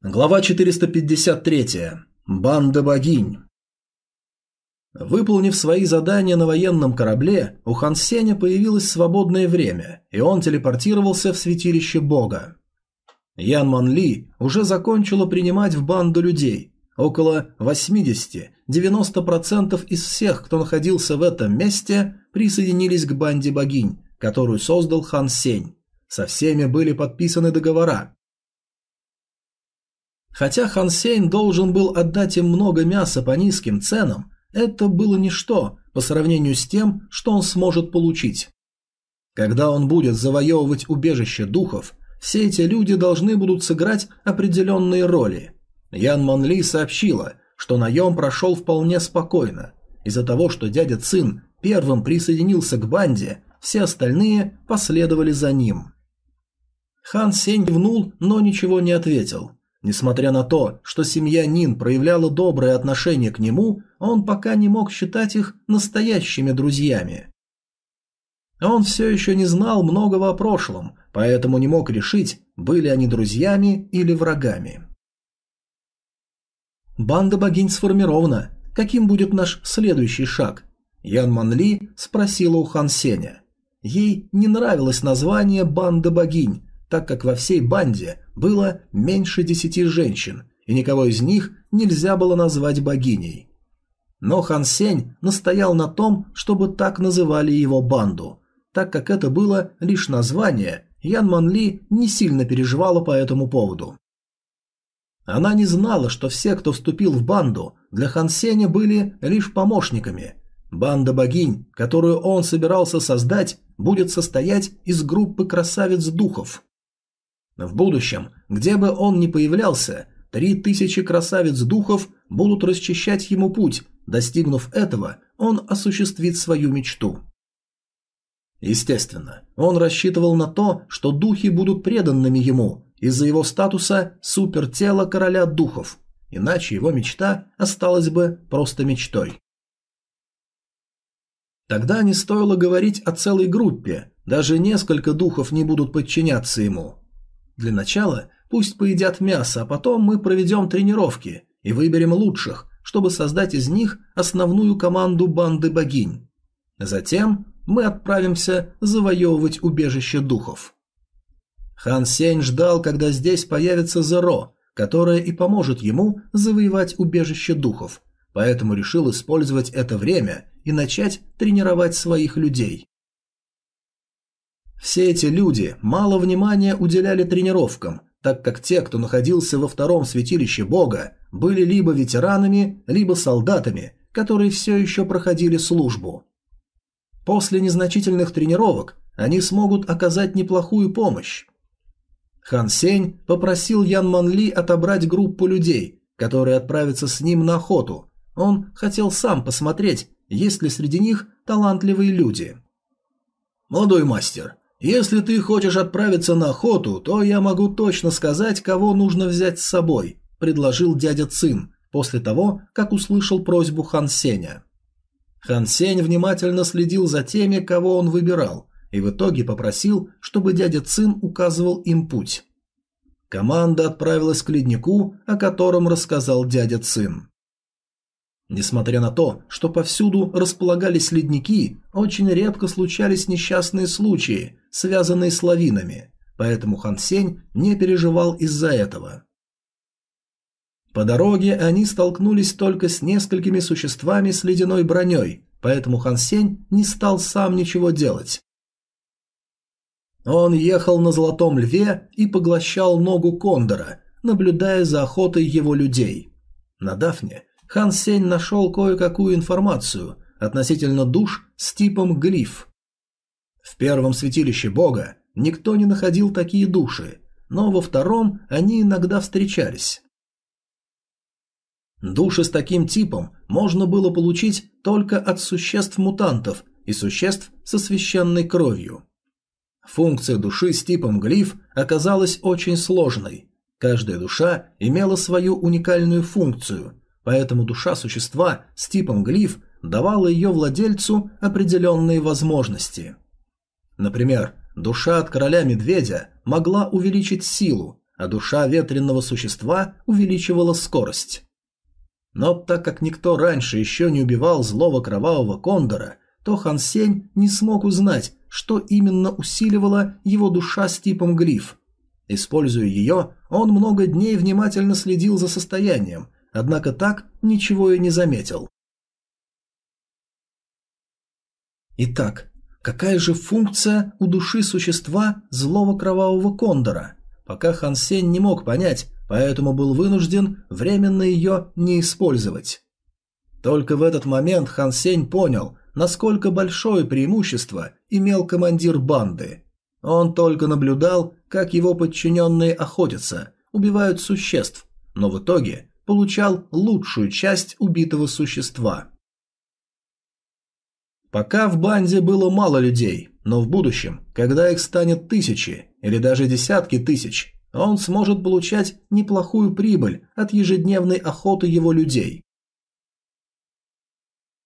Глава 453. Банда богинь. Выполнив свои задания на военном корабле, у Хан Сеня появилось свободное время, и он телепортировался в святилище бога. Ян Ман Ли уже закончила принимать в банду людей. Около 80-90% из всех, кто находился в этом месте, присоединились к банде богинь, которую создал Хан Сень. Со всеми были подписаны договора, Хотя Хан Сень должен был отдать им много мяса по низким ценам, это было ничто по сравнению с тем, что он сможет получить. Когда он будет завоевывать убежище духов, все эти люди должны будут сыграть определенные роли. Ян Манли сообщила, что наем прошел вполне спокойно. Из-за того, что дядя Цин первым присоединился к банде, все остальные последовали за ним. Хан Сень кивнул, но ничего не ответил. Несмотря на то, что семья Нин проявляла доброе отношение к нему, он пока не мог считать их настоящими друзьями. Он все еще не знал многого о прошлом, поэтому не мог решить, были они друзьями или врагами. Банда богинь сформирована. Каким будет наш следующий шаг? Ян Манли спросила у Хан Сеня. Ей не нравилось название «Банда богинь», так как во всей банде было меньше десяти женщин, и никого из них нельзя было назвать богиней. Но Хан Сень настоял на том, чтобы так называли его банду. Так как это было лишь название, Ян Ман Ли не сильно переживала по этому поводу. Она не знала, что все, кто вступил в банду, для Хан Сеня были лишь помощниками. Банда богинь, которую он собирался создать, будет состоять из группы красавиц-духов – в будущем, где бы он ни появлялся, три тысячи красавиц-духов будут расчищать ему путь, достигнув этого, он осуществит свою мечту. Естественно, он рассчитывал на то, что духи будут преданными ему из-за его статуса супертела короля духов, иначе его мечта осталась бы просто мечтой. Тогда не стоило говорить о целой группе, даже несколько духов не будут подчиняться ему. Для начала пусть поедят мясо, а потом мы проведем тренировки и выберем лучших, чтобы создать из них основную команду банды богинь. Затем мы отправимся завоевывать убежище духов. Хан Сень ждал, когда здесь появится Зеро, которая и поможет ему завоевать убежище духов, поэтому решил использовать это время и начать тренировать своих людей. Все эти люди мало внимания уделяли тренировкам, так как те, кто находился во втором святилище бога, были либо ветеранами, либо солдатами, которые все еще проходили службу. После незначительных тренировок они смогут оказать неплохую помощь. Хан Сень попросил Ян Манли отобрать группу людей, которые отправятся с ним на охоту. Он хотел сам посмотреть, есть ли среди них талантливые люди. «Молодой мастер, если ты хочешь отправиться на охоту, то я могу точно сказать, кого нужно взять с собой», – предложил дядя Цин после того, как услышал просьбу Хан Сеня. Хан Сень внимательно следил за теми, кого он выбирал, и в итоге попросил, чтобы дядя Цин указывал им путь. Команда отправилась к леднику, о котором рассказал дядя Цин. Несмотря на то, что повсюду располагались ледники, очень редко случались несчастные случаи, связанные с лавинами, поэтому Хан Сень не переживал из-за этого. По дороге они столкнулись только с несколькими существами с ледяной броней, поэтому Хан Сень не стал сам ничего делать. Он ехал на золотом льве и поглощал ногу кондора, наблюдая за охотой его людей. На Дафне Хан Сень нашел кое-какую информацию относительно душ с типом глиф. В первом святилище бога никто не находил такие души, но во втором они иногда встречались. Души с таким типом можно было получить только от существ-мутантов и существ со священной кровью. Функция души с типом глиф оказалась очень сложной. Каждая душа имела свою уникальную функцию, поэтому душа существа с типом глиф давала ее владельцу определенные возможности. Например, душа от короля медведя могла увеличить силу, а душа ветренного существа увеличивала скорость. Но так как никто раньше еще не убивал злого кровавого кондора, то Хан Сень не смог узнать, что именно усиливало его душа с типом глиф. Используя ее, он много дней внимательно следил за состоянием, однако так ничего и не заметил. Итак, какая же функция у души существа злого кровавого кондора? Пока Хан Сень не мог понять, поэтому был вынужден временно ее не использовать. Только в этот момент Хан Сень понял, насколько большое преимущество имел командир банды. Он только наблюдал, как его подчиненные охотятся, убивают существ, но в итоге получал лучшую часть убитого существа. Пока в банде было мало людей, но в будущем, когда их станет тысячи или даже десятки тысяч, он сможет получать неплохую прибыль от ежедневной охоты его людей.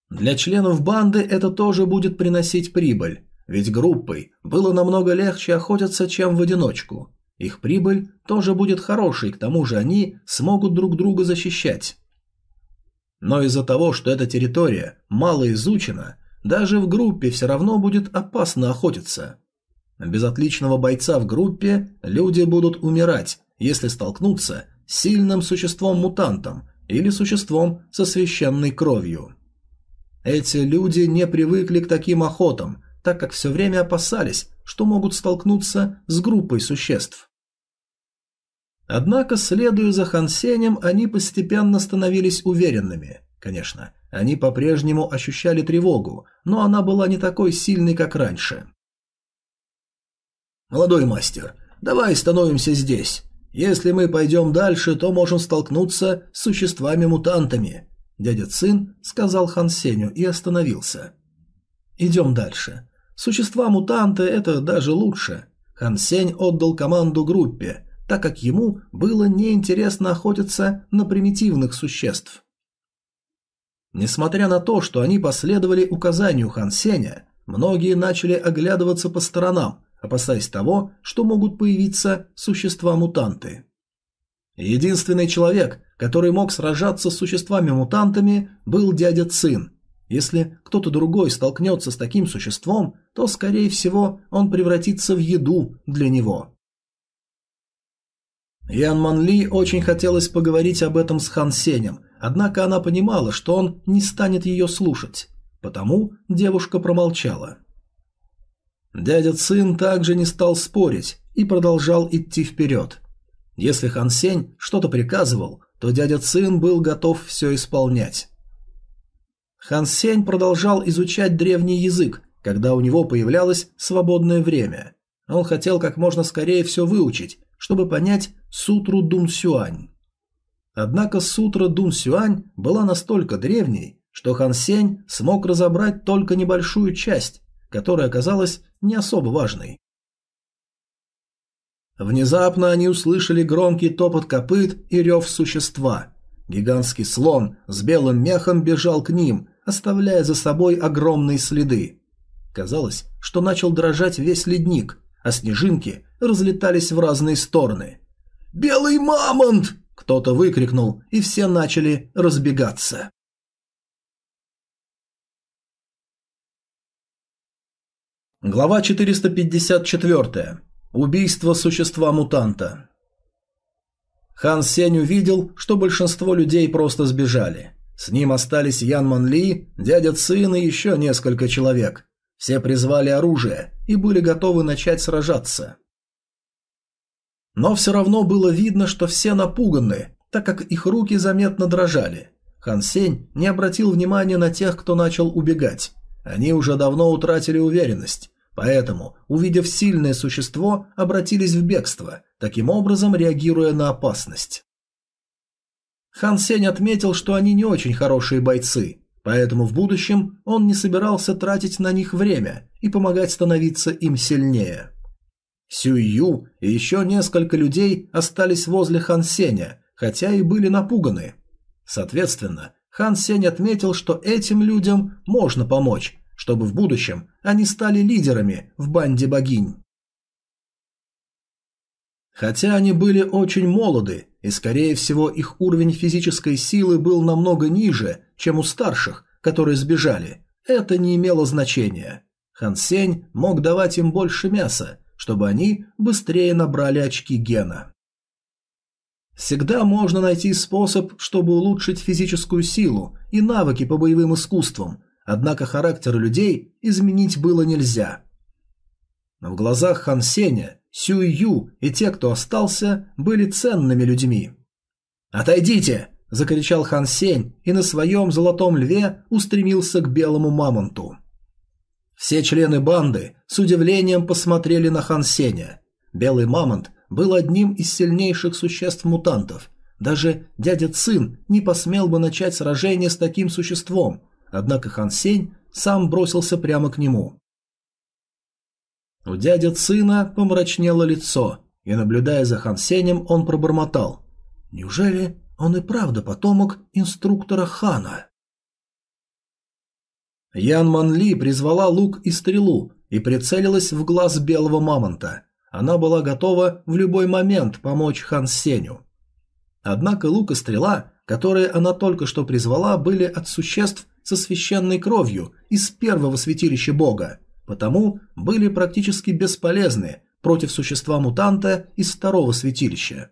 Для членов банды это тоже будет приносить прибыль, ведь группой было намного легче охотиться, чем в одиночку. Их прибыль тоже будет хорошей, к тому же они смогут друг друга защищать. Но из-за того, что эта территория мало изучена, даже в группе все равно будет опасно охотиться. Без отличного бойца в группе люди будут умирать, если столкнутся с сильным существом-мутантом или существом со священной кровью. Эти люди не привыкли к таким охотам, так как все время опасались, что могут столкнуться с группой существ. Однако, следуя за Хансенем, они постепенно становились уверенными. Конечно, они по-прежнему ощущали тревогу, но она была не такой сильной, как раньше. «Молодой мастер, давай становимся здесь. Если мы пойдем дальше, то можем столкнуться с существами-мутантами». Дядя Цин сказал Хан Сеню и остановился. «Идем дальше. Существа-мутанты – это даже лучше». Хан Сень отдал команду группе, так как ему было неинтересно охотиться на примитивных существ. Несмотря на то, что они последовали указанию Хан Сеня, многие начали оглядываться по сторонам, опасаясь того, что могут появиться существа-мутанты. Единственный человек, который мог сражаться с существами-мутантами, был дядя Цин. Если кто-то другой столкнется с таким существом, то, скорее всего, он превратится в еду для него. Ян Ман Ли очень хотелось поговорить об этом с Хан Сенем, Однако она понимала, что он не станет ее слушать, потому девушка промолчала. Дядя Цин также не стал спорить и продолжал идти вперед. Если Хан Сень что-то приказывал, то дядя Цин был готов все исполнять. Хан Сень продолжал изучать древний язык, когда у него появлялось свободное время. Он хотел как можно скорее все выучить, чтобы понять сутру Дун Сюань. Однако сутра Дун Сюань была настолько древней, что Хан Сень смог разобрать только небольшую часть, которая оказалась не особо важной. Внезапно они услышали громкий топот копыт и рев существа. Гигантский слон с белым мехом бежал к ним, оставляя за собой огромные следы. Казалось, что начал дрожать весь ледник, а снежинки разлетались в разные стороны. «Белый мамонт!» Кто-то выкрикнул, и все начали разбегаться. Глава 454. Убийство существа-мутанта. Хан Сень увидел, что большинство людей просто сбежали. С ним остались Ян Ман Ли, дядя Цин и еще несколько человек. Все призвали оружие и были готовы начать сражаться. Но все равно было видно, что все напуганы, так как их руки заметно дрожали. Хан Сень не обратил внимания на тех, кто начал убегать. Они уже давно утратили уверенность, поэтому, увидев сильное существо, обратились в бегство, таким образом реагируя на опасность. Хан Сень отметил, что они не очень хорошие бойцы, поэтому в будущем он не собирался тратить на них время и помогать становиться им сильнее. Сюю и еще несколько людей остались возле Хан Сеня, хотя и были напуганы. Соответственно, Хан Сень отметил, что этим людям можно помочь, чтобы в будущем они стали лидерами в банде богинь. Хотя они были очень молоды, и, скорее всего, их уровень физической силы был намного ниже, чем у старших, которые сбежали, это не имело значения. Хан Сень мог давать им больше мяса, чтобы они быстрее набрали очки гена. Всегда можно найти способ, чтобы улучшить физическую силу и навыки по боевым искусствам, однако характер людей изменить было нельзя. В глазах Хан Сеня Сюй Ю и те, кто остался, были ценными людьми. «Отойдите!» – закричал Хан Сень и на своем золотом льве устремился к белому мамонту. Все члены банды с удивлением посмотрели на Хан Сеня. Белый мамонт был одним из сильнейших существ-мутантов. Даже дядя Цин не посмел бы начать сражение с таким существом, однако Хан Сень сам бросился прямо к нему. У дяди Цина помрачнело лицо, и, наблюдая за Хан Сенем, он пробормотал. «Неужели он и правда потомок инструктора Хана?» Ян Ман Ли призвала лук и стрелу и прицелилась в глаз белого мамонта. Она была готова в любой момент помочь Хан Сеню. Однако лук и стрела, которые она только что призвала, были от существ со священной кровью из первого святилища бога, потому были практически бесполезны против существа-мутанта из второго святилища.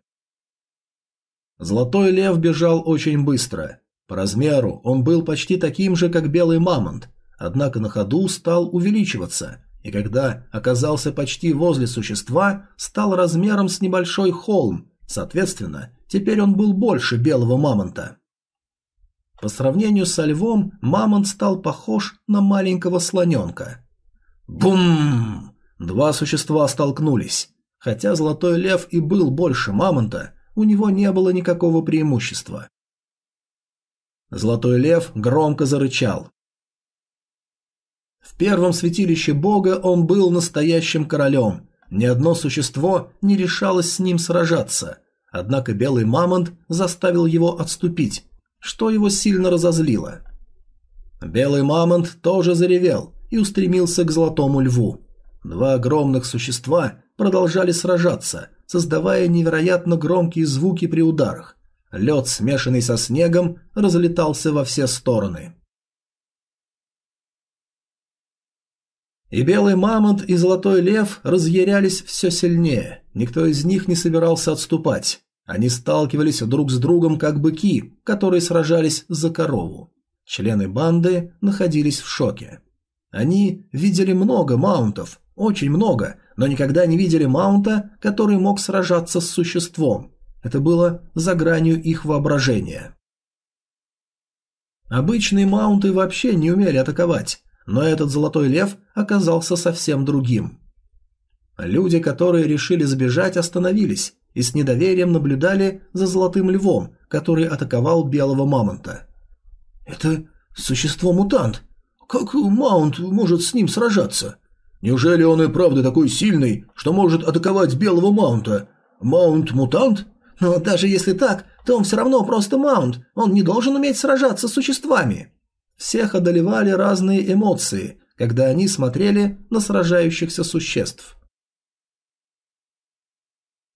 Золотой лев бежал очень быстро. По размеру он был почти таким же, как белый мамонт, однако на ходу стал увеличиваться, и когда оказался почти возле существа, стал размером с небольшой холм, соответственно, теперь он был больше белого мамонта. По сравнению со львом, мамонт стал похож на маленького слоненка. Бум! Два существа столкнулись. Хотя Золотой Лев и был больше мамонта, у него не было никакого преимущества. Золотой Лев громко зарычал. В первом святилище бога он был настоящим королем. Ни одно существо не решалось с ним сражаться. Однако белый мамонт заставил его отступить, что его сильно разозлило. Белый мамонт тоже заревел и устремился к золотому льву. Два огромных существа продолжали сражаться, создавая невероятно громкие звуки при ударах. Лед, смешанный со снегом, разлетался во все стороны. И белый мамонт, и золотой лев разъярялись все сильнее. Никто из них не собирался отступать. Они сталкивались друг с другом, как быки, которые сражались за корову. Члены банды находились в шоке. Они видели много маунтов, очень много, но никогда не видели маунта, который мог сражаться с существом. Это было за гранью их воображения. Обычные маунты вообще не умели атаковать, но этот золотой лев оказался совсем другим. Люди, которые решили сбежать, остановились и с недоверием наблюдали за золотым львом, который атаковал белого мамонта. «Это существо-мутант. Как маунт может с ним сражаться? Неужели он и правда такой сильный, что может атаковать белого маунта? Маунт-мутант? Но даже если так, то он все равно просто маунт. Он не должен уметь сражаться с существами». Всех одолевали разные эмоции, когда они смотрели на сражающихся существ.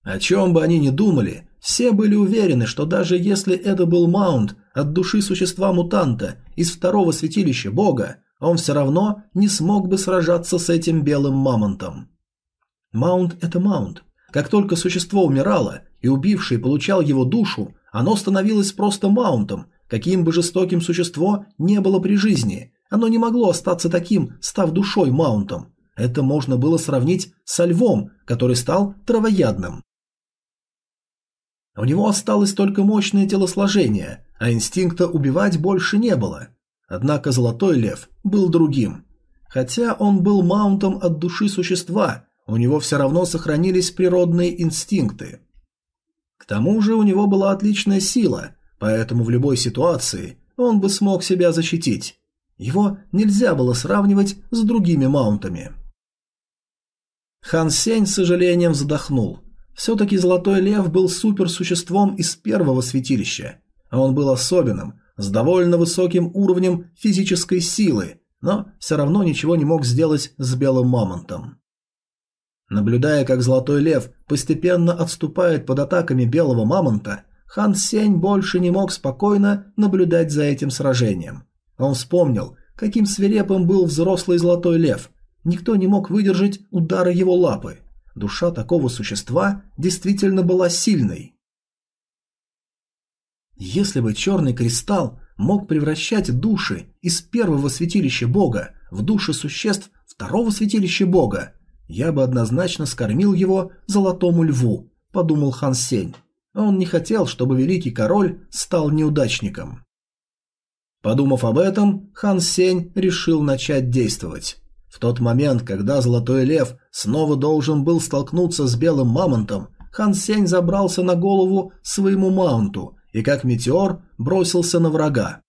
О чем бы они ни думали, все были уверены, что даже если это был маунт от души существа-мутанта из второго святилища бога, он все равно не смог бы сражаться с этим белым мамонтом. Маунт – это маунт. Как только существо умирало, и убивший получал его душу, оно становилось просто маунтом, Каким бы жестоким существо не было при жизни, оно не могло остаться таким, став душой маунтом. Это можно было сравнить со львом, который стал травоядным. У него осталось только мощное телосложение, а инстинкта убивать больше не было. Однако золотой лев был другим. Хотя он был маунтом от души существа, у него все равно сохранились природные инстинкты. К тому же у него была отличная сила, поэтому в любой ситуации он бы смог себя защитить. Его нельзя было сравнивать с другими маунтами. Хан Сень с сожалением вздохнул. Все-таки Золотой Лев был суперсуществом из первого святилища. Он был особенным, с довольно высоким уровнем физической силы, но все равно ничего не мог сделать с белым мамонтом. Наблюдая, как Золотой Лев постепенно отступает под атаками Белого Мамонта, Хан Сень больше не мог спокойно наблюдать за этим сражением. Он вспомнил, каким свирепым был взрослый Золотой Лев. Никто не мог выдержать удара его лапы. Душа такого существа действительно была сильной. Если бы черный кристалл мог превращать души из первого святилища бога в души существ второго святилища бога, я бы однозначно скормил его золотому льву, подумал Хан Сень. Он не хотел, чтобы великий король стал неудачником. Подумав об этом, Хан Сень решил начать действовать. В тот момент, когда Золотой Лев снова должен был столкнуться с Белым Мамонтом, Хан Сень забрался на голову своему маунту и как метеор бросился на врага.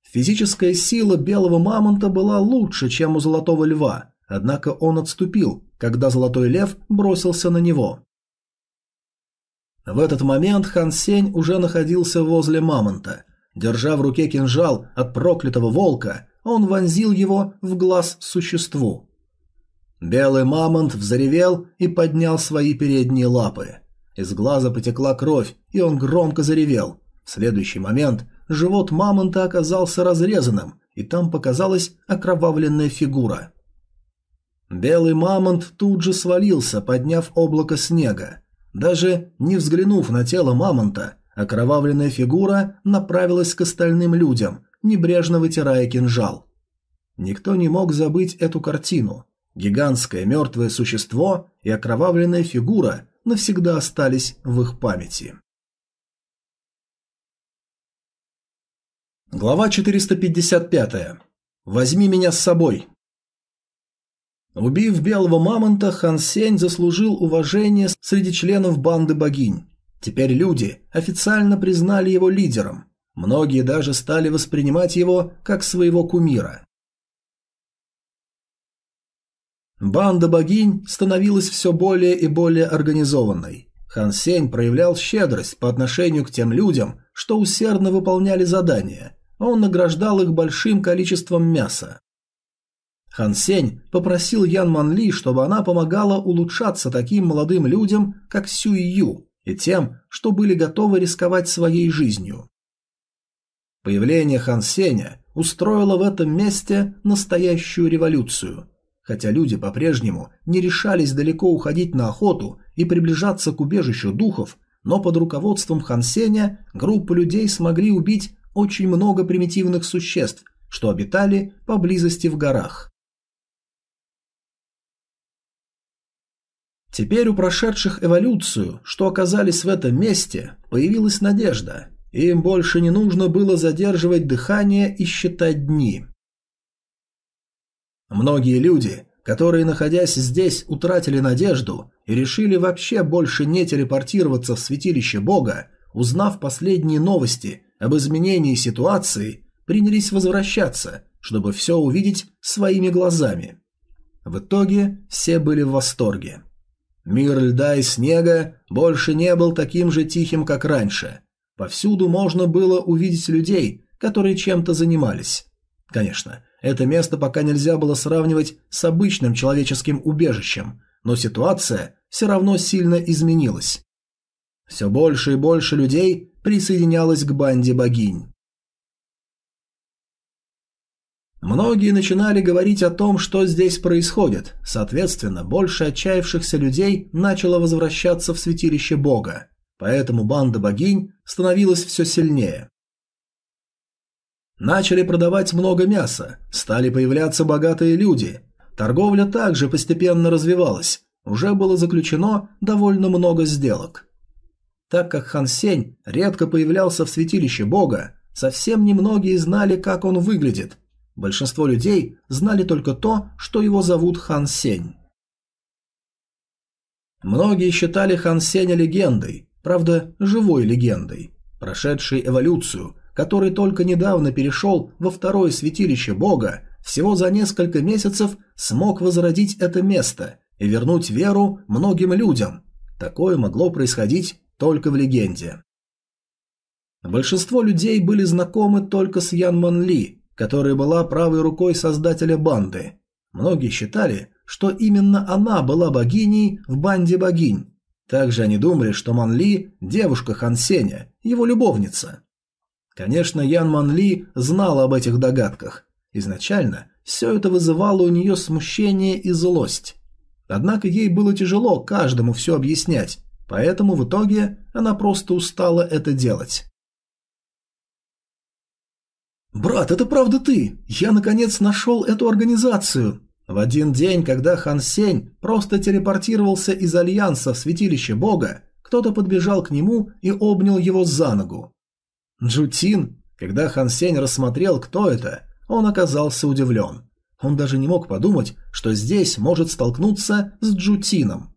Физическая сила Белого Мамонта была лучше, чем у Золотого Льва, однако он отступил, когда Золотой Лев бросился на него. В этот момент Хан Сень уже находился возле Мамонта. Держа в руке кинжал от проклятого волка, он вонзил его в глаз существу. Белый мамонт взревел и поднял свои передние лапы. Из глаза потекла кровь, и он громко заревел. В следующий момент живот мамонта оказался разрезанным, и там показалась окровавленная фигура. Белый мамонт тут же свалился, подняв облако снега. Даже не взглянув на тело мамонта, окровавленная фигура направилась к остальным людям, небрежно вытирая кинжал. Никто не мог забыть эту картину. Гигантское мертвое существо и окровавленная фигура навсегда остались в их памяти. Глава 455. Возьми меня с собой. Убив белого мамонта, Хан Сень заслужил уважение среди членов банды богинь. Теперь люди официально признали его лидером. Многие даже стали воспринимать его как своего кумира. Банда богинь становилась все более и более организованной. Хан Сень проявлял щедрость по отношению к тем людям, что усердно выполняли задания, он награждал их большим количеством мяса. Хан Сень попросил Ян Ман Ли, чтобы она помогала улучшаться таким молодым людям, как Сюй Ю, и тем, что были готовы рисковать своей жизнью. Появление Хан Сеня устроило в этом месте настоящую революцию. Хотя люди по-прежнему не решались далеко уходить на охоту и приближаться к убежищу духов, но под руководством Хан Сеня группа людей смогли убить очень много примитивных существ, что обитали поблизости в горах. Теперь у прошедших эволюцию, что оказались в этом месте, появилась надежда. Им больше не нужно было задерживать дыхание и считать дни. Многие люди, которые, находясь здесь, утратили надежду и решили вообще больше не телепортироваться в святилище Бога, узнав последние новости об изменении ситуации, принялись возвращаться, чтобы все увидеть своими глазами. В итоге все были в восторге. Мир льда и снега больше не был таким же тихим, как раньше. Повсюду можно было увидеть людей, которые чем-то занимались. Конечно, это место пока нельзя было сравнивать с обычным человеческим убежищем, но ситуация все равно сильно изменилась. Все больше и больше людей присоединялось к банде богинь. Многие начинали говорить о том, что здесь происходит, соответственно, больше отчаявшихся людей начало возвращаться в святилище бога, поэтому банда богинь становилась все сильнее. Начали продавать много мяса, стали появляться богатые люди, торговля также постепенно развивалась, уже было заключено довольно много сделок. Так как Хан Сень редко появлялся в святилище бога, совсем немногие знали, как он выглядит – Большинство людей знали только то, что его зовут Хан Сень. Многие считали Хан Сеня легендой, правда, живой легендой, прошедшей эволюцию, который только недавно перешел во второе святилище бога, всего за несколько месяцев смог возродить это место и вернуть веру многим людям. Такое могло происходить только в легенде. Большинство людей были знакомы только с Ян Ман Ли, которая была правой рукой создателя банды. Многие считали, что именно она была богиней в банде богинь. Также они думали, что Ман Ли – девушка Хан Сеня, его любовница. Конечно, Ян Ман Ли знала об этих догадках. Изначально все это вызывало у нее смущение и злость. Однако ей было тяжело каждому все объяснять, поэтому в итоге она просто устала это делать. «Брат, это правда ты! Я наконец нашел эту организацию!» В один день, когда Хан Сень просто телепортировался из Альянса в святилище Бога, кто-то подбежал к нему и обнял его за ногу. Джутин, когда Хан Сень рассмотрел, кто это, он оказался удивлен. Он даже не мог подумать, что здесь может столкнуться с Джутином.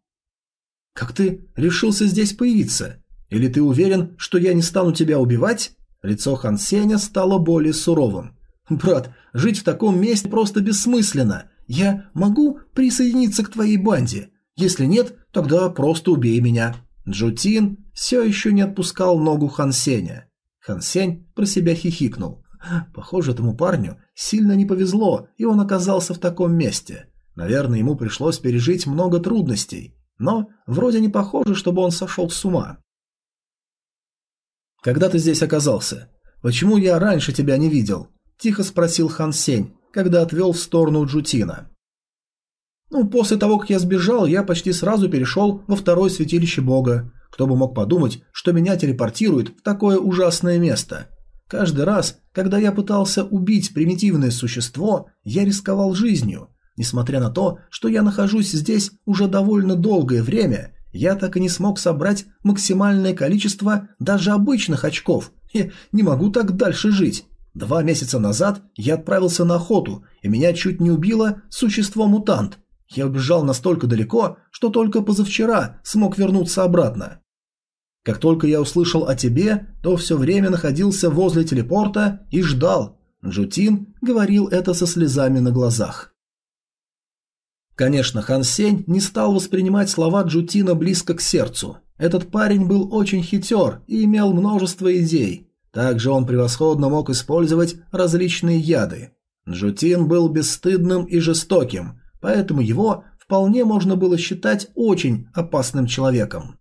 «Как ты решился здесь появиться? Или ты уверен, что я не стану тебя убивать?» Лицо Хан Сеня стало более суровым. «Брат, жить в таком месте просто бессмысленно. Я могу присоединиться к твоей банде? Если нет, тогда просто убей меня». Джутин все еще не отпускал ногу Хан Сеня. Хан Сень про себя хихикнул. Похоже, этому парню сильно не повезло, и он оказался в таком месте. Наверное, ему пришлось пережить много трудностей, но вроде не похоже, чтобы он сошел с ума. «Когда ты здесь оказался? Почему я раньше тебя не видел?» – тихо спросил Хан Сень, когда отвел в сторону Джутина. «Ну, после того, как я сбежал, я почти сразу перешел во второе святилище бога. Кто бы мог подумать, что меня телепортирует в такое ужасное место. Каждый раз, когда я пытался убить примитивное существо, я рисковал жизнью. Несмотря на то, что я нахожусь здесь уже довольно долгое время, я так и не смог собрать максимальное количество даже обычных очков. Я не могу так дальше жить. Два месяца назад я отправился на охоту, и меня чуть не убило существо-мутант. Я убежал настолько далеко, что только позавчера смог вернуться обратно. Как только я услышал о тебе, то все время находился возле телепорта и ждал. Джутин говорил это со слезами на глазах. Конечно, Хан Сень не стал воспринимать слова Джутина близко к сердцу. Этот парень был очень хитер и имел множество идей. Также он превосходно мог использовать различные яды. Джутин был бесстыдным и жестоким, поэтому его вполне можно было считать очень опасным человеком.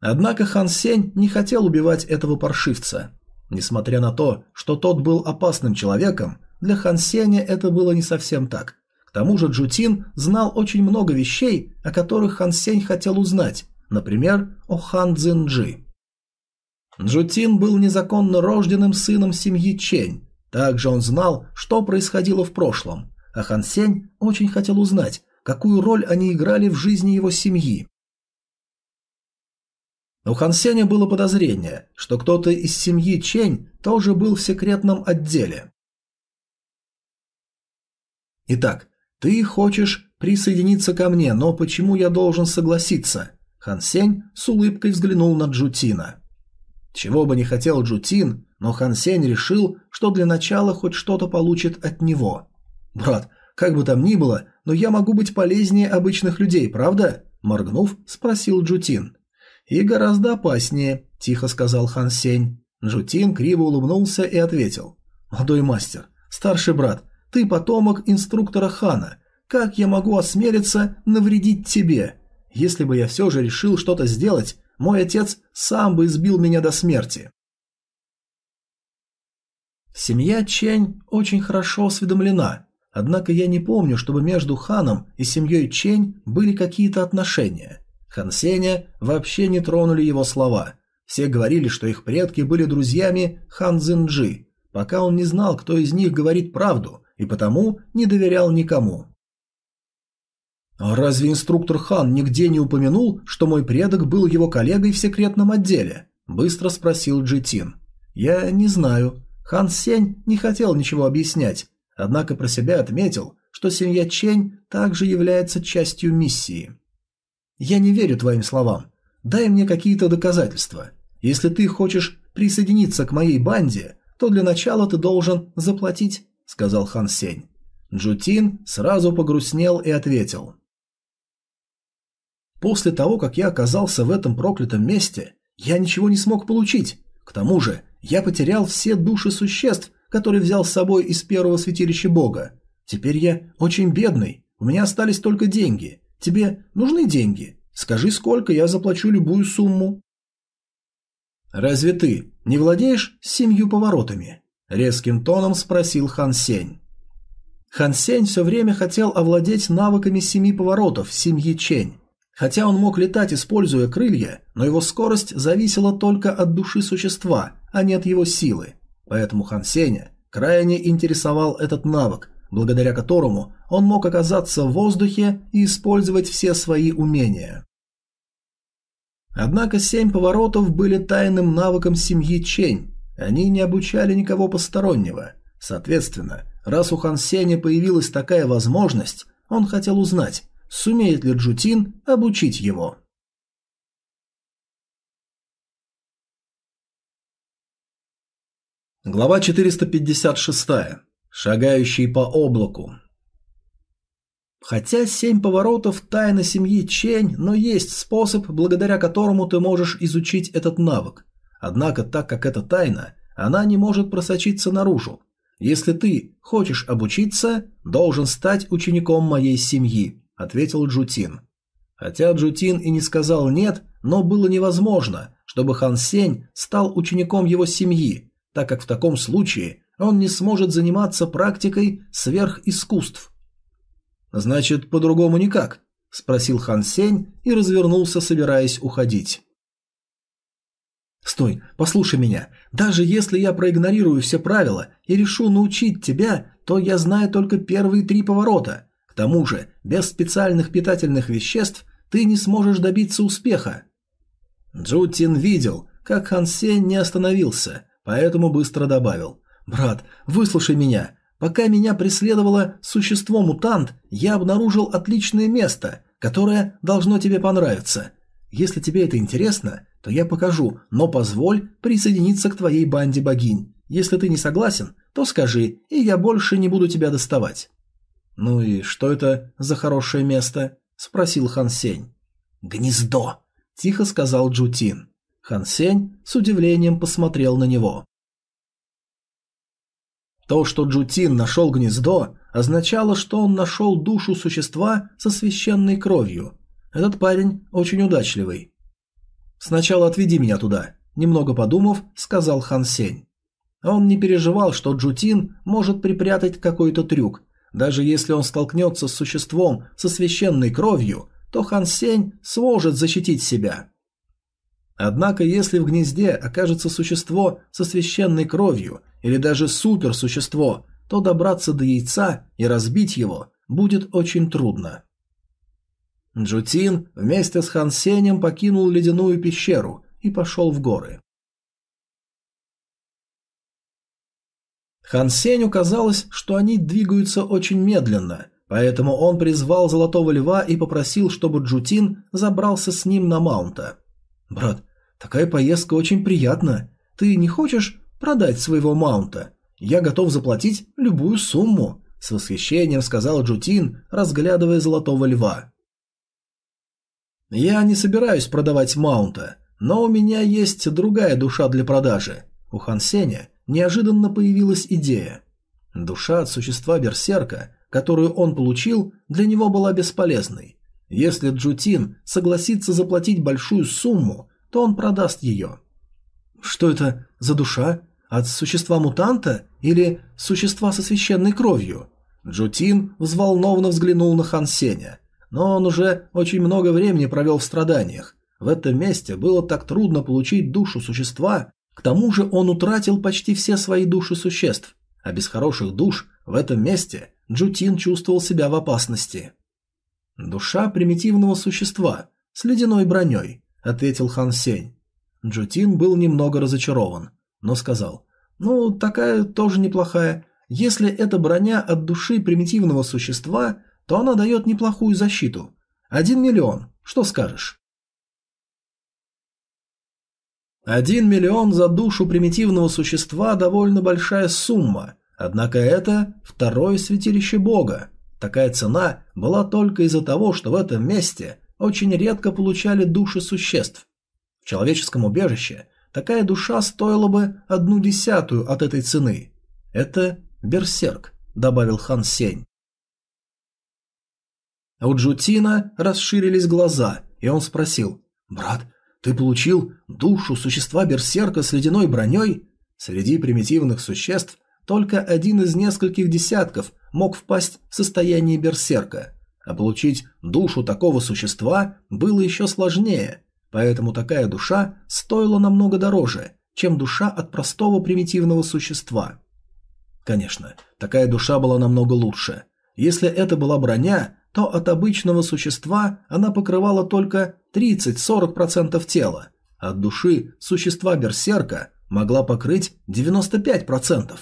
Однако Хан Сень не хотел убивать этого паршивца. Несмотря на то, что тот был опасным человеком, для Хан Сеня это было не совсем так. К тому же Джутин знал очень много вещей, о которых Хан Сень хотел узнать, например, о Хан Цзинджи. Джутин был незаконно рожденным сыном семьи Чень. Также он знал, что происходило в прошлом, а Хан Сень очень хотел узнать, какую роль они играли в жизни его семьи. У Хан Сеня было подозрение, что кто-то из семьи Чень тоже был в секретном отделе. Итак, «Ты хочешь присоединиться ко мне, но почему я должен согласиться?» Хан Сень с улыбкой взглянул на Джутина. Чего бы не хотел Джутин, но Хан Сень решил, что для начала хоть что-то получит от него. «Брат, как бы там ни было, но я могу быть полезнее обычных людей, правда?» Моргнув, спросил Джутин. «И гораздо опаснее», – тихо сказал Хан Сень. Джутин криво улыбнулся и ответил. «Молодой мастер, старший брат, ты потомок инструктора Хана. Как я могу осмелиться навредить тебе? Если бы я все же решил что-то сделать, мой отец сам бы избил меня до смерти. Семья Чень очень хорошо осведомлена, однако я не помню, чтобы между ханом и семьей Чень были какие-то отношения. Хан Сеня вообще не тронули его слова. Все говорили, что их предки были друзьями Хан Цзинджи, пока он не знал, кто из них говорит правду, и потому не доверял никому. А разве инструктор Хан нигде не упомянул, что мой предок был его коллегой в секретном отделе? Быстро спросил Джитин. Я не знаю. Хан Сень не хотел ничего объяснять, однако про себя отметил, что семья Чень также является частью миссии. Я не верю твоим словам. Дай мне какие-то доказательства. Если ты хочешь присоединиться к моей банде, то для начала ты должен заплатить сказал Хан Сень. Джутин сразу погрустнел и ответил. После того, как я оказался в этом проклятом месте, я ничего не смог получить. К тому же, я потерял все души существ, которые взял с собой из первого святилища бога. Теперь я очень бедный, у меня остались только деньги. Тебе нужны деньги? Скажи, сколько, я заплачу любую сумму». «Разве ты не владеешь семью поворотами?» – резким тоном спросил Хан Сень. Хан Сень все время хотел овладеть навыками семи поворотов семьи Чень. Хотя он мог летать, используя крылья, но его скорость зависела только от души существа, а не от его силы. Поэтому Хан Сеня крайне интересовал этот навык, благодаря которому он мог оказаться в воздухе и использовать все свои умения. Однако семь поворотов были тайным навыком семьи Чень. Они не обучали никого постороннего. Соответственно, раз у Хан Сеня появилась такая возможность, он хотел узнать, сумеет ли Джутин обучить его. Глава 456. Шагающий по облаку. Хотя семь поворотов – тайна семьи Чень, но есть способ, благодаря которому ты можешь изучить этот навык. Однако, так как это тайна, она не может просочиться наружу. Если ты хочешь обучиться, должен стать учеником моей семьи, ответил Джутин. Хотя Джутин и не сказал «нет», но было невозможно, чтобы Хан Сень стал учеником его семьи, так как в таком случае он не сможет заниматься практикой сверхискусств. «Значит, по-другому никак?» – спросил Хан Сень и развернулся, собираясь уходить. «Стой, послушай меня. Даже если я проигнорирую все правила и решу научить тебя, то я знаю только первые три поворота. К тому же, без специальных питательных веществ ты не сможешь добиться успеха». Джутин видел, как Хан Сень не остановился, поэтому быстро добавил. «Брат, выслушай меня. Пока меня преследовало существо-мутант, я обнаружил отличное место, которое должно тебе понравиться. Если тебе это интересно, то я покажу, но позволь присоединиться к твоей банде богинь. Если ты не согласен, то скажи, и я больше не буду тебя доставать». «Ну и что это за хорошее место?» – спросил Хан Сень. «Гнездо», – тихо сказал Джутин. Хан Сень с удивлением посмотрел на него. То, что Джутин нашел гнездо, означало, что он нашел душу существа со священной кровью. Этот парень очень удачливый. «Сначала отведи меня туда», – немного подумав, сказал Хан Сень. Он не переживал, что Джутин может припрятать какой-то трюк. Даже если он столкнется с существом со священной кровью, то Хан Сень сможет защитить себя. Однако, если в гнезде окажется существо со священной кровью или даже суперсущество, то добраться до яйца и разбить его будет очень трудно. Джутин вместе с Хан Сенем покинул ледяную пещеру и пошел в горы. Хан Сеню казалось, что они двигаются очень медленно, поэтому он призвал Золотого Льва и попросил, чтобы Джутин забрался с ним на маунта. «Брат, такая поездка очень приятна. Ты не хочешь продать своего маунта. Я готов заплатить любую сумму», – с восхищением сказал Джутин, разглядывая золотого льва. «Я не собираюсь продавать маунта, но у меня есть другая душа для продажи». У Хан Сеня неожиданно появилась идея. Душа от существа берсерка, которую он получил, для него была бесполезной. Если Джутин согласится заплатить большую сумму, то он продаст ее. «Что это за душа?» От существа-мутанта или существа со священной кровью? Джутин взволнованно взглянул на Хан Сеня, но он уже очень много времени провел в страданиях. В этом месте было так трудно получить душу существа, к тому же он утратил почти все свои души существ, а без хороших душ в этом месте Джутин чувствовал себя в опасности. «Душа примитивного существа с ледяной броней», — ответил Хан Сень. Джутин был немного разочарован но сказал, «Ну, такая тоже неплохая. Если это броня от души примитивного существа, то она дает неплохую защиту. Один миллион. Что скажешь?» Один миллион за душу примитивного существа довольно большая сумма, однако это второе святилище бога. Такая цена была только из-за того, что в этом месте очень редко получали души существ. В человеческом убежище такая душа стоила бы одну десятую от этой цены. Это берсерк, добавил Хан Сень. А у Джутина расширились глаза, и он спросил «Брат, ты получил душу существа берсерка с ледяной броней?» Среди примитивных существ только один из нескольких десятков мог впасть в состояние берсерка, а получить душу такого существа было еще сложнее, поэтому такая душа стоила намного дороже, чем душа от простого примитивного существа. Конечно, такая душа была намного лучше. Если это была броня, то от обычного существа она покрывала только 30-40% тела, а от души существа берсерка могла покрыть 95%.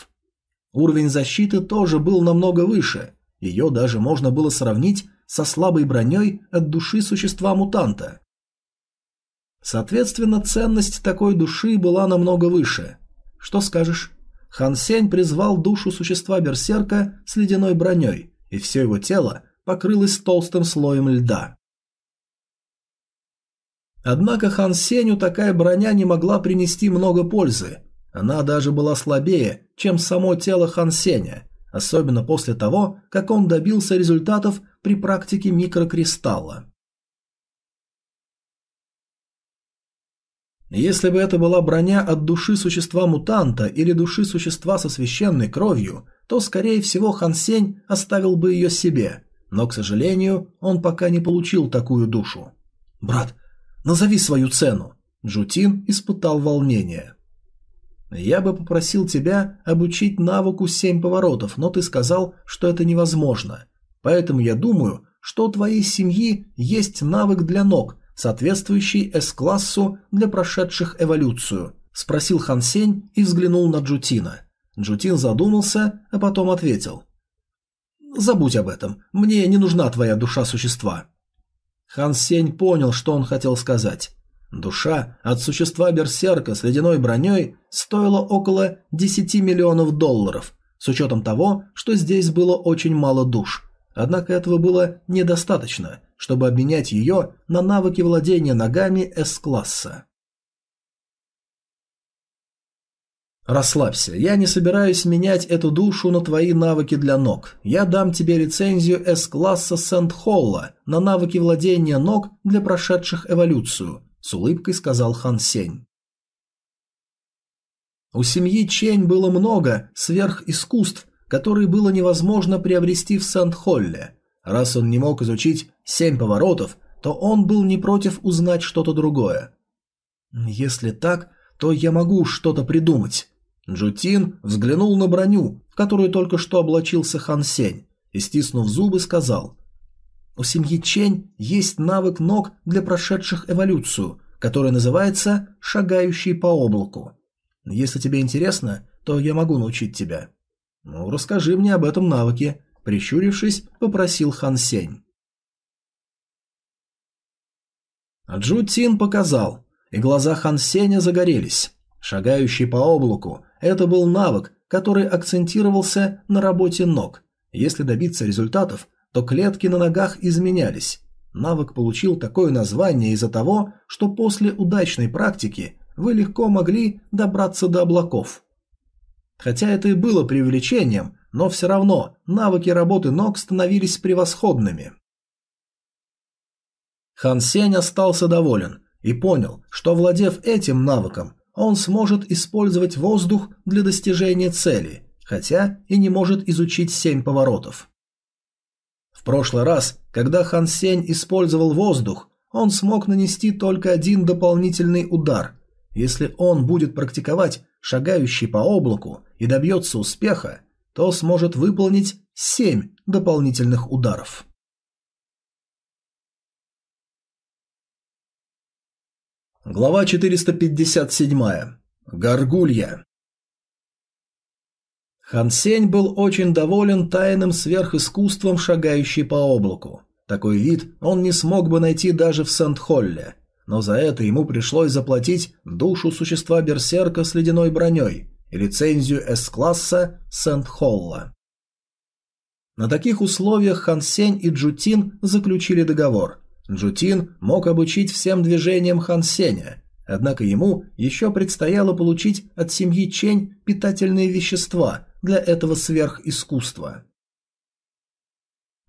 Уровень защиты тоже был намного выше, ее даже можно было сравнить со слабой броней от души существа-мутанта. Соответственно, ценность такой души была намного выше. Что скажешь? Хан Сень призвал душу существа берсерка с ледяной броней, и все его тело покрылось толстым слоем льда. Однако Хан Сенью такая броня не могла принести много пользы. Она даже была слабее, чем само тело Хан Сеня, особенно после того, как он добился результатов при практике микрокристалла. Если бы это была броня от души существа-мутанта или души существа со священной кровью, то, скорее всего, Хан Сень оставил бы ее себе, но, к сожалению, он пока не получил такую душу. «Брат, назови свою цену!» Джутин испытал волнение. «Я бы попросил тебя обучить навыку семь поворотов, но ты сказал, что это невозможно. Поэтому я думаю, что у твоей семьи есть навык для ног, соответствующий С-классу для прошедших эволюцию?» – спросил Хан Сень и взглянул на Джутина. Джутин задумался, а потом ответил. «Забудь об этом. Мне не нужна твоя душа существа». Хан Сень понял, что он хотел сказать. Душа от существа берсерка с ледяной броней стоила около 10 миллионов долларов, с учетом того, что здесь было очень мало душ. Однако этого было недостаточно, чтобы обменять ее на навыки владения ногами С-класса. Расслабься, я не собираюсь менять эту душу на твои навыки для ног. Я дам тебе лицензию С-класса Сент-Холла на навыки владения ног для прошедших эволюцию, с улыбкой сказал Хан Сень. У семьи Чень было много сверхискусств, которые было невозможно приобрести в Сент-Холле. Раз он не мог изучить семь поворотов, то он был не против узнать что-то другое. Если так, то я могу что-то придумать. Джутин взглянул на броню, в которую только что облачился Хан Сень, и, стиснув зубы, сказал «У семьи Чень есть навык ног для прошедших эволюцию, который называется «шагающий по облаку». Если тебе интересно, то я могу научить тебя». «Ну, расскажи мне об этом навыке», – прищурившись, попросил Хан Сень. Джу Тин показал, и глаза Хан Сеня загорелись. Шагающий по облаку – это был навык, который акцентировался на работе ног. Если добиться результатов, то клетки на ногах изменялись. Навык получил такое название из-за того, что после удачной практики вы легко могли добраться до облаков. Хотя это и было преувеличением, но все равно навыки работы ног становились превосходными. Хан Сень остался доволен и понял, что, владев этим навыком, он сможет использовать воздух для достижения цели, хотя и не может изучить семь поворотов. В прошлый раз, когда Хан Сень использовал воздух, он смог нанести только один дополнительный удар. Если он будет практиковать шагающий по облаку и добьется успеха, то сможет выполнить семь дополнительных ударов. Глава 457. Горгулья. Хан Сень был очень доволен тайным сверхискусством, шагающей по облаку. Такой вид он не смог бы найти даже в Сент-Холле, но за это ему пришлось заплатить душу существа Берсерка с ледяной броней и лицензию С-класса Сент-Холла. На таких условиях Хан Сень и Джутин заключили договор – Джутин мог обучить всем движениям Хан Сеня, однако ему еще предстояло получить от семьи Чень питательные вещества для этого сверхискусства.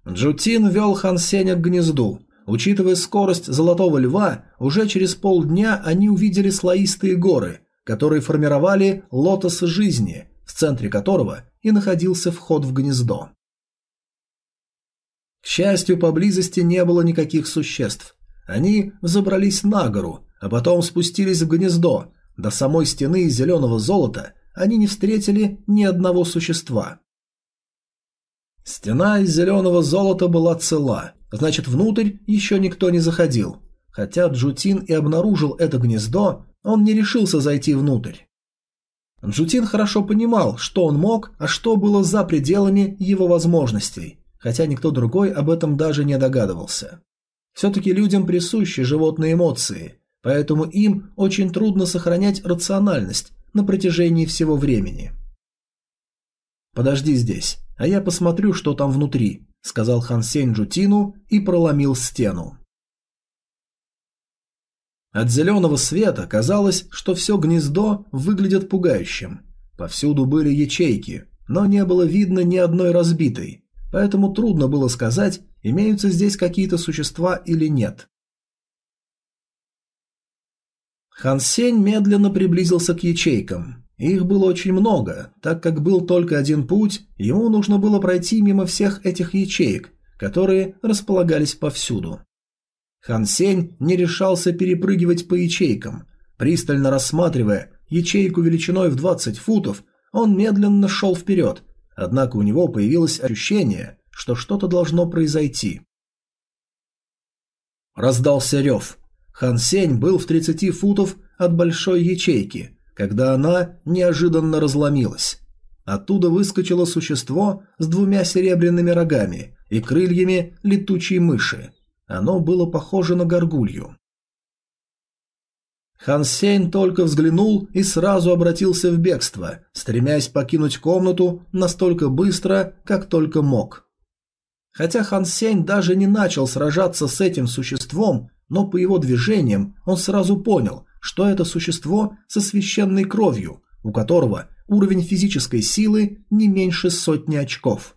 Джутин вел Хан Сеня к гнезду. Учитывая скорость Золотого Льва, уже через полдня они увидели слоистые горы, которые формировали лотос жизни, в центре которого и находился вход в гнездо. К счастью, поблизости не было никаких существ. Они взобрались на гору, а потом спустились в гнездо. До самой стены зеленого золота они не встретили ни одного существа. Стена из зеленого золота была цела, значит внутрь еще никто не заходил. Хотя Джутин и обнаружил это гнездо, он не решился зайти внутрь. Джутин хорошо понимал, что он мог, а что было за пределами его возможностей, хотя никто другой об этом даже не догадывался. Все-таки людям присущи животные эмоции, поэтому им очень трудно сохранять рациональность на протяжении всего времени. «Подожди здесь, а я посмотрю, что там внутри», — сказал Хан Сень Джутину и проломил стену. От зеленого света казалось, что все гнездо выглядит пугающим. Повсюду были ячейки, но не было видно ни одной разбитой, поэтому трудно было сказать, имеются здесь какие-то существа или нет. Хан Сень медленно приблизился к ячейкам. Их было очень много, так как был только один путь, ему нужно было пройти мимо всех этих ячеек, которые располагались повсюду. Хан Сень не решался перепрыгивать по ячейкам. Пристально рассматривая ячейку величиной в 20 футов, он медленно шел вперед, однако у него появилось ощущение, что что-то должно произойти. Раздался рев. Хан Сень был в 30 футов от большой ячейки, когда она неожиданно разломилась. Оттуда выскочило существо с двумя серебряными рогами и крыльями летучей мыши. Оно было похоже на горгулью. Хан Сень только взглянул и сразу обратился в бегство, стремясь покинуть комнату настолько быстро, как только мог. Хотя Хан Сень даже не начал сражаться с этим существом, но по его движениям он сразу понял, что это существо со священной кровью, у которого уровень физической силы не меньше сотни очков.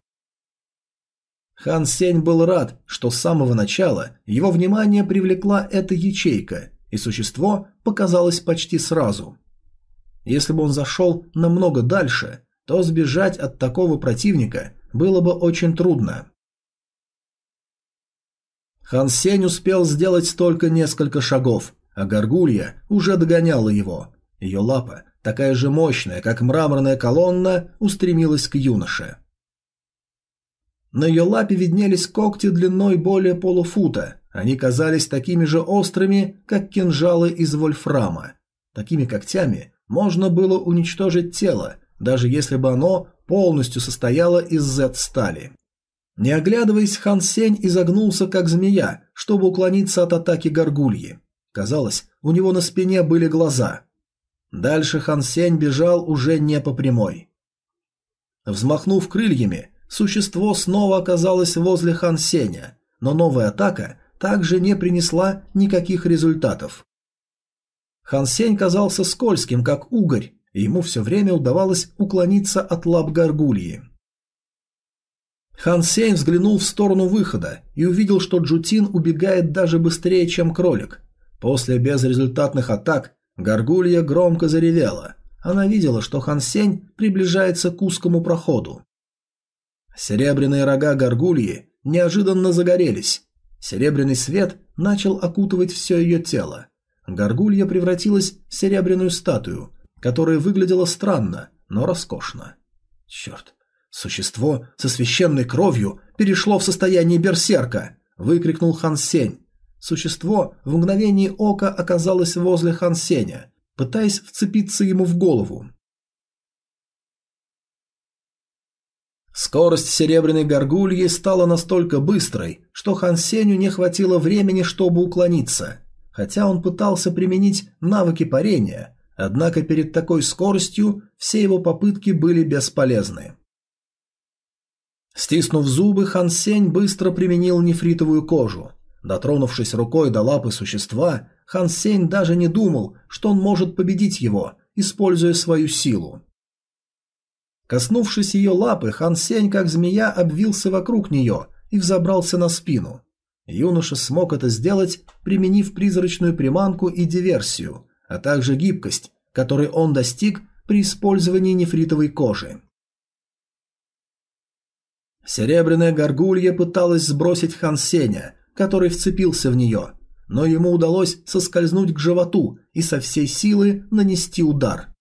Хан Сень был рад, что с самого начала его внимание привлекла эта ячейка, и существо показалось почти сразу. Если бы он зашел намного дальше, то сбежать от такого противника было бы очень трудно. Хан Сень успел сделать только несколько шагов, а горгулья уже догоняла его. Ее лапа, такая же мощная, как мраморная колонна, устремилась к юноше. На ее лапе виднелись когти длиной более полуфута. Они казались такими же острыми, как кинжалы из вольфрама. Такими когтями можно было уничтожить тело, даже если бы оно полностью состояло из Z-стали. Не оглядываясь, Хан Сень изогнулся, как змея, чтобы уклониться от атаки горгульи. Казалось, у него на спине были глаза. Дальше Хан Сень бежал уже не по прямой. Взмахнув крыльями, существо снова оказалось возле Хан Сеня, но новая атака также не принесла никаких результатов. Хан Сень казался скользким, как угорь, и ему все время удавалось уклониться от лап горгульи. Хан Сень взглянул в сторону выхода и увидел, что Джутин убегает даже быстрее, чем кролик. После безрезультатных атак горгулья громко заревела. Она видела, что Хан Сень приближается к узкому проходу. Серебряные рога горгульи неожиданно загорелись. Серебряный свет начал окутывать все ее тело. Горгулья превратилась в серебряную статую, которая выглядела странно, но роскошно. Черт, существо со священной кровью перешло в состояние берсерка, выкрикнул Хан Сень. Существо в мгновение ока оказалось возле Хан Сеня, пытаясь вцепиться ему в голову. Скорость серебряной горгульи стала настолько быстрой, что Хан Сеню не хватило времени, чтобы уклониться. Хотя он пытался применить навыки парения, однако перед такой скоростью все его попытки были бесполезны. Стиснув зубы, Хан Сень быстро применил нефритовую кожу. Дотронувшись рукой до лапы существа, Хан Сень даже не думал, что он может победить его, используя свою силу. Коснувшись ее лапы, Хан Сень, как змея, обвился вокруг нее и взобрался на спину. Юноша смог это сделать, применив призрачную приманку и диверсию, а также гибкость, которой он достиг при использовании нефритовой кожи. Серебряная горгулья пыталась сбросить Хан Сеня, который вцепился в нее, но ему удалось соскользнуть к животу и со всей силы нанести удар.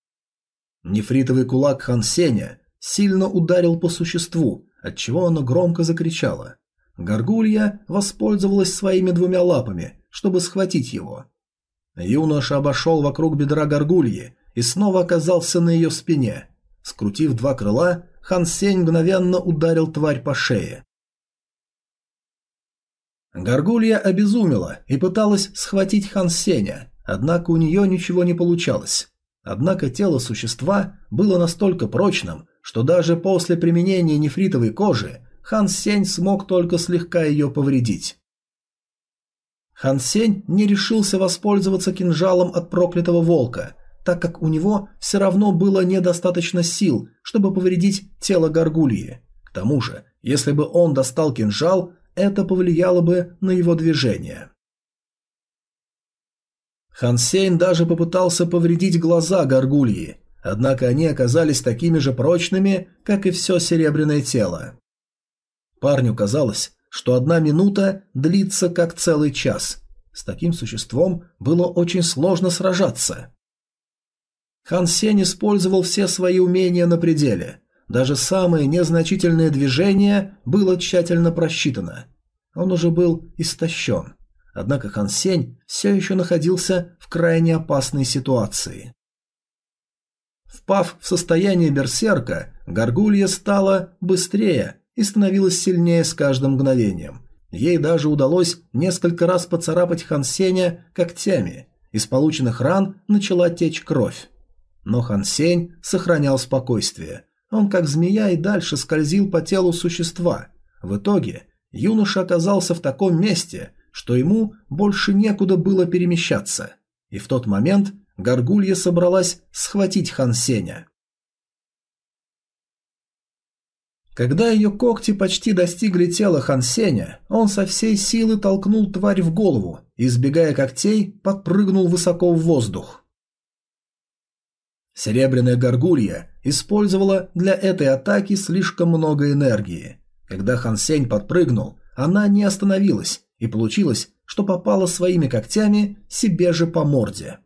Нефритовый кулак Хан Сеня сильно ударил по существу, отчего оно громко закричало. Горгулья воспользовалась своими двумя лапами, чтобы схватить его. Юноша обошел вокруг бедра горгульи и снова оказался на ее спине. Скрутив два крыла, Хан Сень мгновенно ударил тварь по шее. Горгулья обезумела и пыталась схватить Хан Сеня, однако у нее ничего не получалось. Однако тело существа было настолько прочным, что даже после применения нефритовой кожи Хан Сень смог только слегка ее повредить. Хан Сень не решился воспользоваться кинжалом от проклятого волка, так как у него все равно было недостаточно сил, чтобы повредить тело горгульи. К тому же, если бы он достал кинжал, это повлияло бы на его движение. Хан Сень даже попытался повредить глаза горгульи, однако они оказались такими же прочными, как и все серебряное тело. Парню казалось, что одна минута длится как целый час. С таким существом было очень сложно сражаться. Хан Сень использовал все свои умения на пределе. Даже самое незначительное движение было тщательно просчитано. Он уже был истощен. Однако Хан Сень все еще находился в крайне опасной ситуации. Впав в состояние берсерка, Гаргулья стала быстрее и становилась сильнее с каждым мгновением. Ей даже удалось несколько раз поцарапать Хан Сеня когтями. Из полученных ран начала течь кровь. Но Хан Сень сохранял спокойствие. Он, как змея, и дальше скользил по телу существа. В итоге юноша оказался в таком месте, что ему больше некуда было перемещаться. И в тот момент Горгулья собралась схватить Хан Сеня. Когда ее когти почти достигли тела Хан Сеня, он со всей силы толкнул тварь в голову избегая когтей, подпрыгнул высоко в воздух. Серебряная горгулья использовала для этой атаки слишком много энергии. Когда Хан Сень подпрыгнул, она не остановилась, и получилось, что попала своими когтями себе же по морде.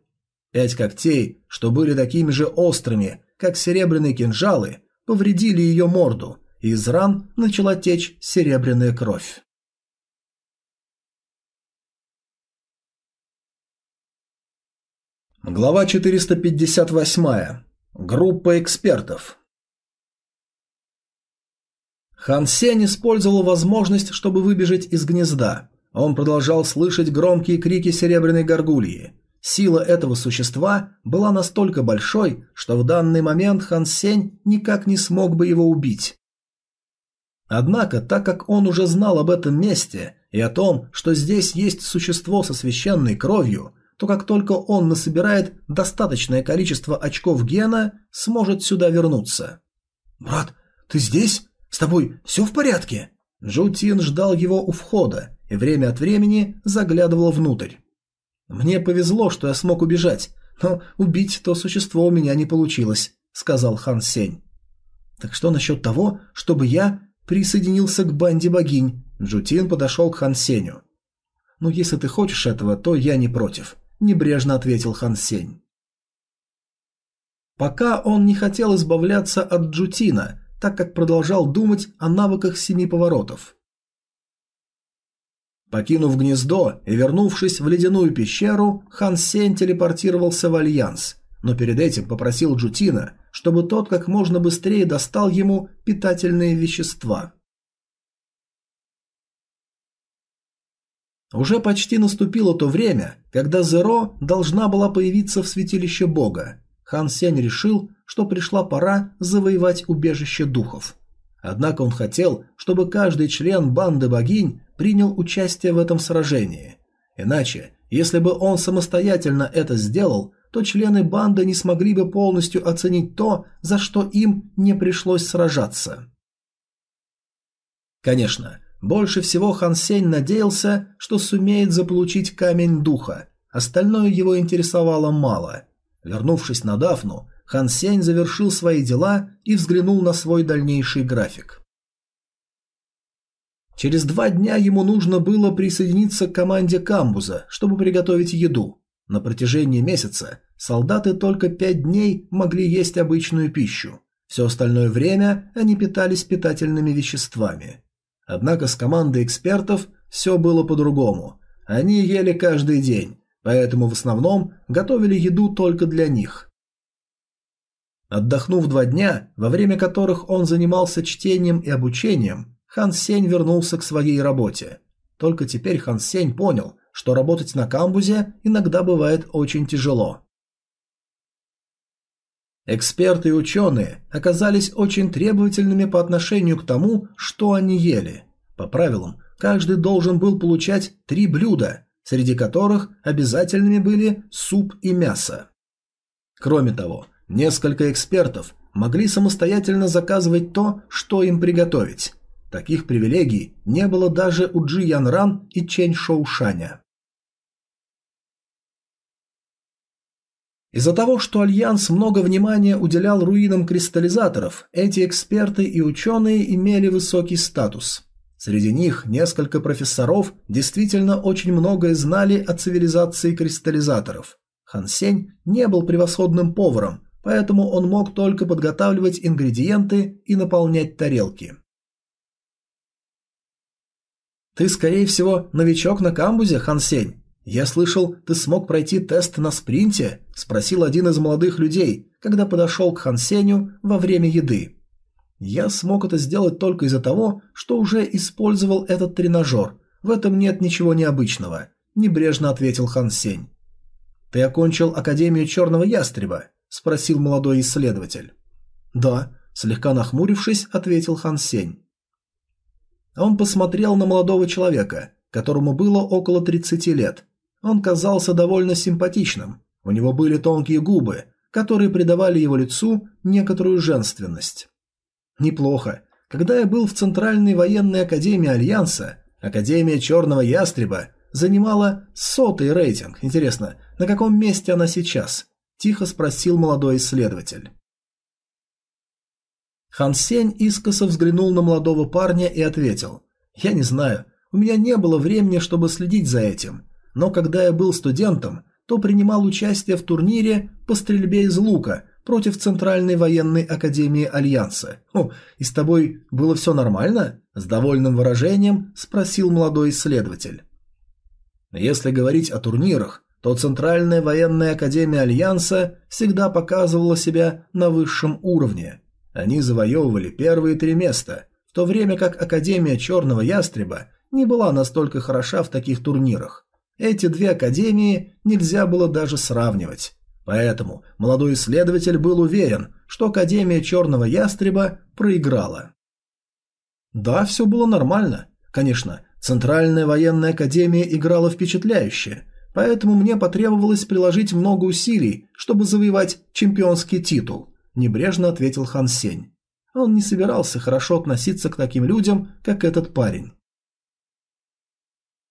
Пять когтей, что были такими же острыми, как серебряные кинжалы, повредили ее морду, и из ран начала течь серебряная кровь. Глава 458. Группа экспертов. Хан Сень использовал возможность, чтобы выбежать из гнезда. Он продолжал слышать громкие крики серебряной горгульи. Сила этого существа была настолько большой, что в данный момент Хан Сень никак не смог бы его убить. Однако, так как он уже знал об этом месте и о том, что здесь есть существо со священной кровью, то как только он насобирает достаточное количество очков гена, сможет сюда вернуться. «Брат, ты здесь? С тобой все в порядке?» Джоутин ждал его у входа и время от времени заглядывал внутрь. «Мне повезло, что я смог убежать, но убить то существо у меня не получилось», — сказал Хан Сень. «Так что насчет того, чтобы я присоединился к банде богинь?» Джутин подошел к Хан Сеню. «Ну, если ты хочешь этого, то я не против», – небрежно ответил Хан Сень. Пока он не хотел избавляться от Джутина, так как продолжал думать о навыках семи поворотов. Покинув гнездо и вернувшись в ледяную пещеру, Хан Сень телепортировался в Альянс, но перед этим попросил Джутина, чтобы тот как можно быстрее достал ему питательные вещества. Уже почти наступило то время, когда Зеро должна была появиться в святилище бога. Хан Сень решил, что пришла пора завоевать убежище духов. Однако он хотел, чтобы каждый член банды богинь принял участие в этом сражении. Иначе, если бы он самостоятельно это сделал, то члены банды не смогли бы полностью оценить то, за что им не пришлось сражаться. Конечно, Больше всего Хан Сень надеялся, что сумеет заполучить камень духа. Остальное его интересовало мало. Вернувшись на Дафну, Хан Сень завершил свои дела и взглянул на свой дальнейший график. Через два дня ему нужно было присоединиться к команде Камбуза, чтобы приготовить еду. На протяжении месяца солдаты только пять дней могли есть обычную пищу. Все остальное время они питались питательными веществами. Однако с командой экспертов все было по-другому. Они ели каждый день, поэтому в основном готовили еду только для них. Отдохнув два дня, во время которых он занимался чтением и обучением, Хан Сень вернулся к своей работе. Только теперь Хан Сень понял, что работать на камбузе иногда бывает очень тяжело. Эксперты и ученые оказались очень требовательными по отношению к тому, что они ели. По правилам, каждый должен был получать три блюда, среди которых обязательными были суп и мясо. Кроме того, несколько экспертов могли самостоятельно заказывать то, что им приготовить. Таких привилегий не было даже у Джи Ян Ран и Чэнь Шоушаня. Из-за того, что Альянс много внимания уделял руинам кристаллизаторов, эти эксперты и ученые имели высокий статус. Среди них несколько профессоров действительно очень многое знали о цивилизации кристаллизаторов. Хан Сень не был превосходным поваром, поэтому он мог только подготавливать ингредиенты и наполнять тарелки. «Ты, скорее всего, новичок на камбузе, Хан Сень?» «Я слышал, ты смог пройти тест на спринте?» – спросил один из молодых людей, когда подошел к Хан Сеню во время еды. «Я смог это сделать только из-за того, что уже использовал этот тренажер. В этом нет ничего необычного», – небрежно ответил Хан Сень. «Ты окончил Академию Черного Ястреба?» – спросил молодой исследователь. «Да», – слегка нахмурившись, ответил Хан Сень. Он посмотрел на молодого человека, которому было около 30 лет, он казался довольно симпатичным. У него были тонкие губы, которые придавали его лицу некоторую женственность. Неплохо. Когда я был в Центральной военной академии Альянса, Академия Черного Ястреба занимала сотый рейтинг. Интересно, на каком месте она сейчас? Тихо спросил молодой исследователь. Хан Сень искоса взглянул на молодого парня и ответил. «Я не знаю. У меня не было времени, чтобы следить за этим но когда я был студентом, то принимал участие в турнире по стрельбе из лука против Центральной военной академии Альянса. «О, и с тобой было все нормально?» – с довольным выражением спросил молодой исследователь. Если говорить о турнирах, то Центральная военная академия Альянса всегда показывала себя на высшем уровне. Они завоевывали первые три места, в то время как Академия Черного Ястреба не была настолько хороша в таких турнирах. Эти две академии нельзя было даже сравнивать. Поэтому молодой исследователь был уверен, что Академия Черного Ястреба проиграла. Да, все было нормально. Конечно, Центральная военная академия играла впечатляюще, поэтому мне потребовалось приложить много усилий, чтобы завоевать чемпионский титул, небрежно ответил Хан Сень. Он не собирался хорошо относиться к таким людям, как этот парень.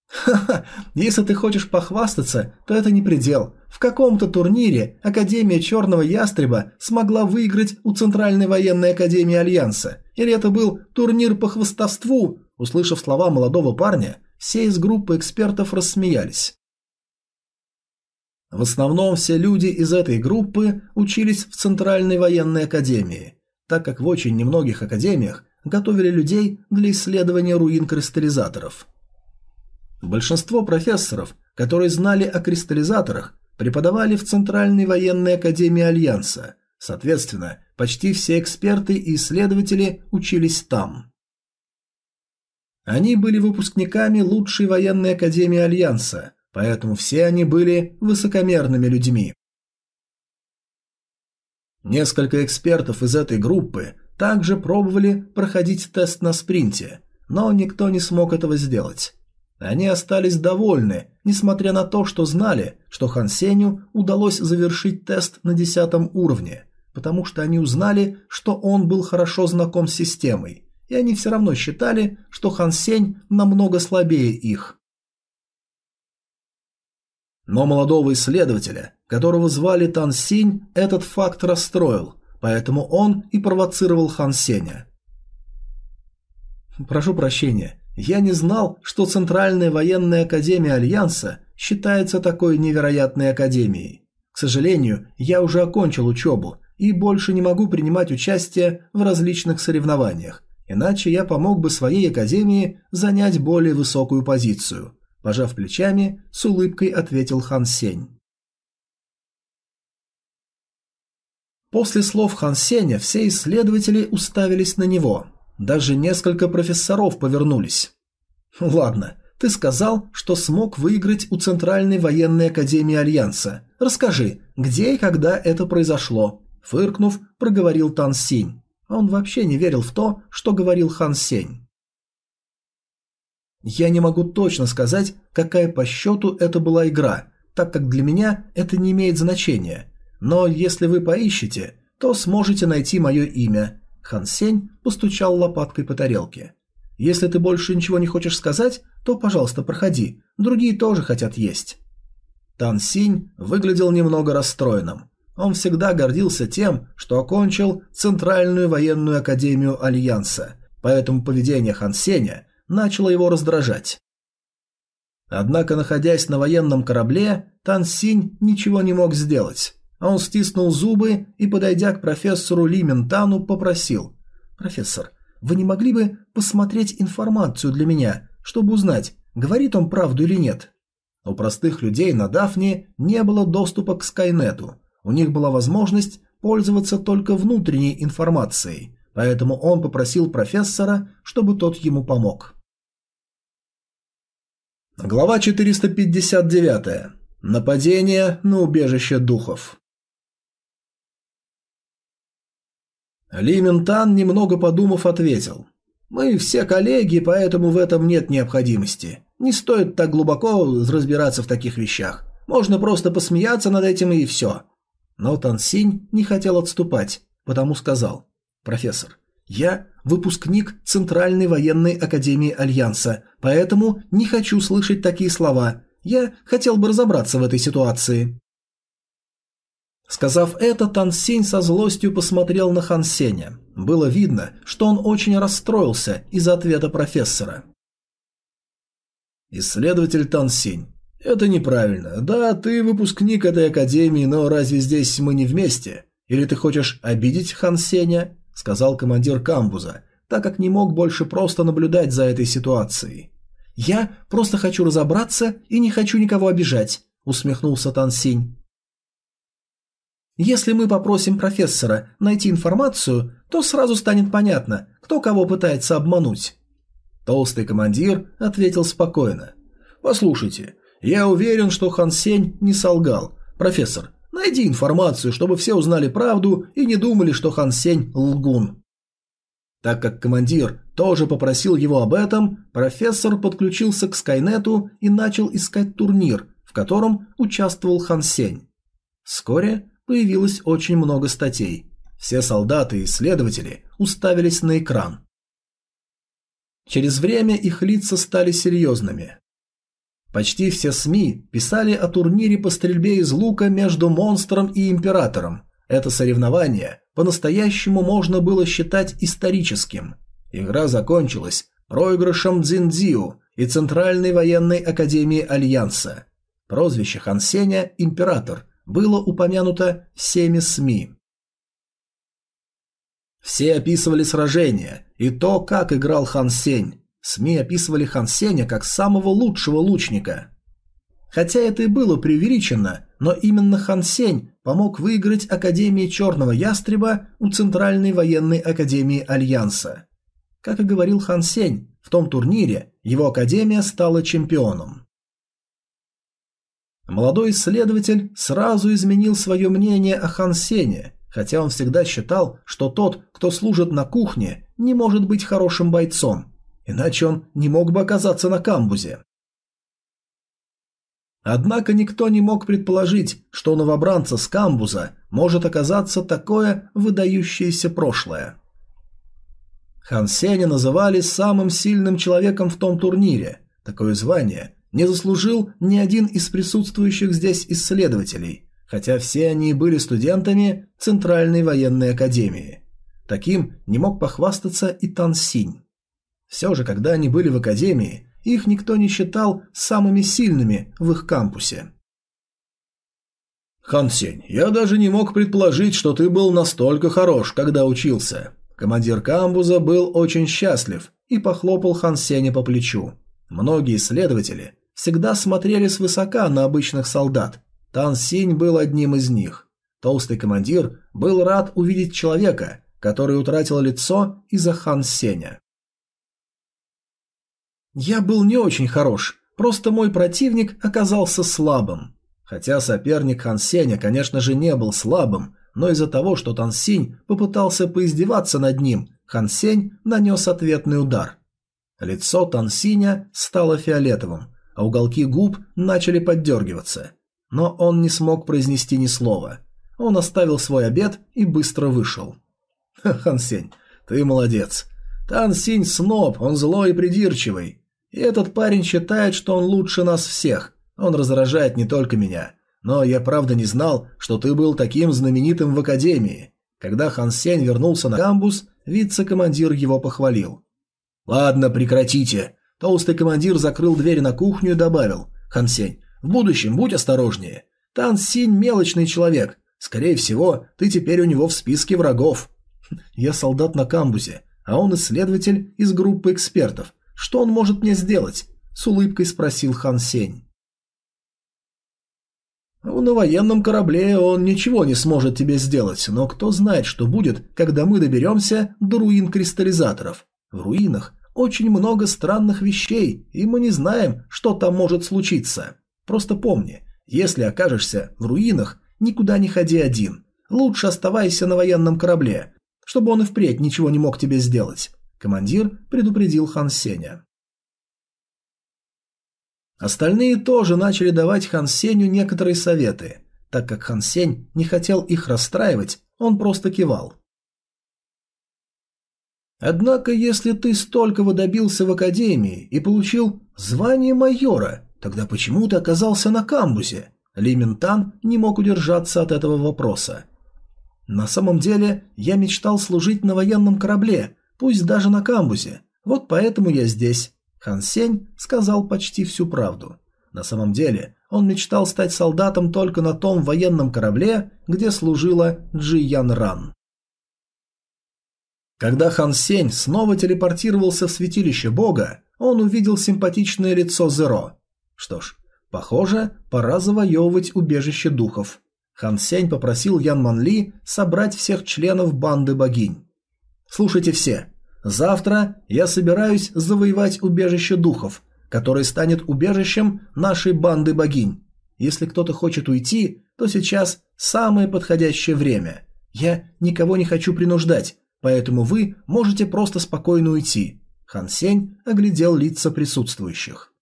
Ха-ха, если ты хочешь похвастаться, то это не предел. В каком-то турнире Академия Черного Ястреба смогла выиграть у Центральной военной академии Альянса. Или это был турнир по хвастовству? Услышав слова молодого парня, все из группы экспертов рассмеялись. В основном все люди из этой группы учились в Центральной военной академии, так как в очень немногих академиях готовили людей для исследования руин кристаллизаторов – Большинство профессоров, которые знали о кристаллизаторах, преподавали в Центральной военной академии Альянса. Соответственно, почти все эксперты и исследователи учились там. Они были выпускниками лучшей военной академии Альянса, поэтому все они были высокомерными людьми. Несколько экспертов из этой группы также пробовали проходить тест на спринте, но никто не смог этого сделать. Они остались довольны, несмотря на то, что знали, что Хан Сеню удалось завершить тест на десятом уровне, потому что они узнали, что он был хорошо знаком с системой, и они все равно считали, что Хан Сень намного слабее их. Но молодого исследователя, которого звали Тан Синь, этот факт расстроил, поэтому он и провоцировал Хан Сеня. «Прошу прощения, я не знал, что Центральная военная академия Альянса считается такой невероятной академией. К сожалению, я уже окончил учебу и больше не могу принимать участие в различных соревнованиях, иначе я помог бы своей академии занять более высокую позицию. Пожав плечами, с улыбкой ответил Хан Сень. После слов Хан Сеня все исследователи уставились на него. Даже несколько профессоров повернулись. «Ладно, ты сказал, что смог выиграть у Центральной военной академии Альянса. Расскажи, где и когда это произошло?» Фыркнув, проговорил Тан Синь. Он вообще не верил в то, что говорил Хан Сень. Я не могу точно сказать, какая по счету это была игра, так как для меня это не имеет значения. Но если вы поищете, то сможете найти мое имя. Хан Сень постучал лопаткой по тарелке. Если ты больше ничего не хочешь сказать, то, пожалуйста, проходи. Другие тоже хотят есть. Тан Синь выглядел немного расстроенным. Он всегда гордился тем, что окончил Центральную военную академию Альянса, поэтому поведение Хан Сеня начало его раздражать. Однако, находясь на военном корабле, Тан Синь ничего не мог сделать. Он стиснул зубы и, подойдя к профессору Ли Минтану, попросил «Профессор, вы не могли бы посмотреть информацию для меня, чтобы узнать, говорит он правду или нет?» У простых людей на Дафне не было доступа к Скайнету, у них была возможность пользоваться только внутренней информацией, поэтому он попросил профессора, чтобы тот ему помог. Глава 459. Нападение на убежище духов. Ли Минтан, немного подумав, ответил. «Мы все коллеги, поэтому в этом нет необходимости. Не стоит так глубоко разбираться в таких вещах. Можно просто посмеяться над этим и все. Но Тансинь не хотел отступать, потому сказал, «Профессор, я выпускник Центральной военной академии Альянса, поэтому не хочу слышать такие слова. Я хотел бы разобраться в этой ситуации». Сказав это, Тан Синь со злостью посмотрел на Хан Сеня. Было видно, что он очень расстроился из-за ответа профессора. Исследователь Тан Синь, «Это неправильно. Да, ты выпускник этой академии, но разве здесь мы не вместе? Или ты хочешь обидеть Хан Сеня?» – сказал командир камбуза, так как не мог больше просто наблюдать за этой ситуацией. «Я просто хочу разобраться и не хочу никого обижать», – усмехнулся Тан Синь. «Если мы попросим профессора найти информацию, то сразу станет понятно, кто кого пытается обмануть». Толстый командир ответил спокойно. «Послушайте, я уверен, что Хан Сень не солгал. Профессор, найди информацию, чтобы все узнали правду и не думали, что Хан Сень лгун. Так как командир тоже попросил его об этом, профессор подключился к Скайнету и начал искать турнир, в котором участвовал Хан Сень. Вскоре появилось очень много статей. Все солдаты и исследователи уставились на экран. Через время их лица стали серьезными. Почти все СМИ писали о турнире по стрельбе из лука между монстром и императором. Это соревнование по-настоящему можно было считать историческим. Игра закончилась проигрышем Цзиндзиу и Центральной военной академии Альянса. Прозвище Хан Сеня «Император» было упомянуто всеми СМИ. Все описывали сражение и то, как играл Хан Сень. СМИ описывали Хан Сеня как самого лучшего лучника. Хотя это и было преувеличено, но именно Хан Сень помог выиграть Академии Черного Ястреба у Центральной военной академии Альянса. Как и говорил Хан Сень, в том турнире его академия стала чемпионом. Молодой исследователь сразу изменил свое мнение о Хан Сене, хотя он всегда считал, что тот, кто служит на кухне, не может быть хорошим бойцом – Иначе он не мог бы оказаться на камбузе. Однако никто не мог предположить, что у новобранца с камбуза может оказаться такое выдающееся прошлое. Хан Сеня называли самым сильным человеком в том турнире. Такое звание не заслужил ни один из присутствующих здесь исследователей, хотя все они были студентами Центральной военной академии. Таким не мог похвастаться и Тан Синь. Все же, когда они были в академии, их никто не считал самыми сильными в их кампусе. «Хан Сень, я даже не мог предположить, что ты был настолько хорош, когда учился. Командир камбуза был очень счастлив и похлопал Хан Сеня по плечу. Многие исследователи всегда смотрели свысока на обычных солдат. Тан Синь был одним из них. Толстый командир был рад увидеть человека, который утратил лицо из-за Хан Сеня. «Я был не очень хорош, просто мой противник оказался слабым. Хотя соперник Хан Сеня, конечно же, не был слабым, но из-за того, что Тан Синь попытался поиздеваться над ним, Хан Сень нанес ответный удар. Лицо Тан Синя стало фиолетовым, а уголки губ начали поддергиваться. Но он не смог произнести ни слова. Он оставил свой обед и быстро вышел. «Хан Сень, ты молодец. Тан Синь сноб, он злой и придирчивый. И этот парень считает, что он лучше нас всех. Он раздражает не только меня. Но я правда не знал, что ты был таким знаменитым в Академии. Когда Хан Сень вернулся на камбус, вице-командир его похвалил. «Ладно, прекратите». Толстый командир закрыл дверь на кухню и добавил. «Хан Сень, в будущем будь осторожнее. Тан Синь мелочный человек. Скорее всего, ты теперь у него в списке врагов». «Я солдат на камбузе, а он исследователь из группы экспертов. Что он может мне сделать?» – с улыбкой спросил Хан Сень. На военном корабле он ничего не сможет тебе сделать, но кто знает, что будет, когда мы доберемся до руин кристаллизаторов. В руинах очень много странных вещей, и мы не знаем, что там может случиться. Просто помни, если окажешься в руинах, никуда не ходи один. Лучше оставайся на военном корабле, чтобы он и впредь ничего не мог тебе сделать. Командир предупредил Хан Сеня. Остальные тоже начали давать Хан Сенью некоторые советы. Так как Хан Сень не хотел их расстраивать, он просто кивал. Однако, если ты столького добился в академии и получил звание майора, тогда почему ты оказался на камбузе? Ли Минтан не мог удержаться от этого вопроса. На самом деле, я мечтал служить на военном корабле, пусть даже на камбузе. Вот поэтому я здесь. Хан Сень сказал почти всю правду. На самом деле, он мечтал стать солдатом только на том военном корабле, где служила Джи Ян Ран. Когда Хан Сень снова телепортировался в святилище бога, он увидел симпатичное лицо Зеро. Что ж, похоже, пора завоевывать убежище духов. Хан Сень попросил Ян Ман Ли собрать всех членов банды богинь. «Слушайте все, Завтра я собираюсь завоевать убежище духов, которое станет убежищем нашей банды богинь. Если кто-то хочет уйти, то сейчас самое подходящее время. Я никого не хочу принуждать, поэтому вы можете просто спокойно уйти. Хан Сень оглядел лица присутствующих.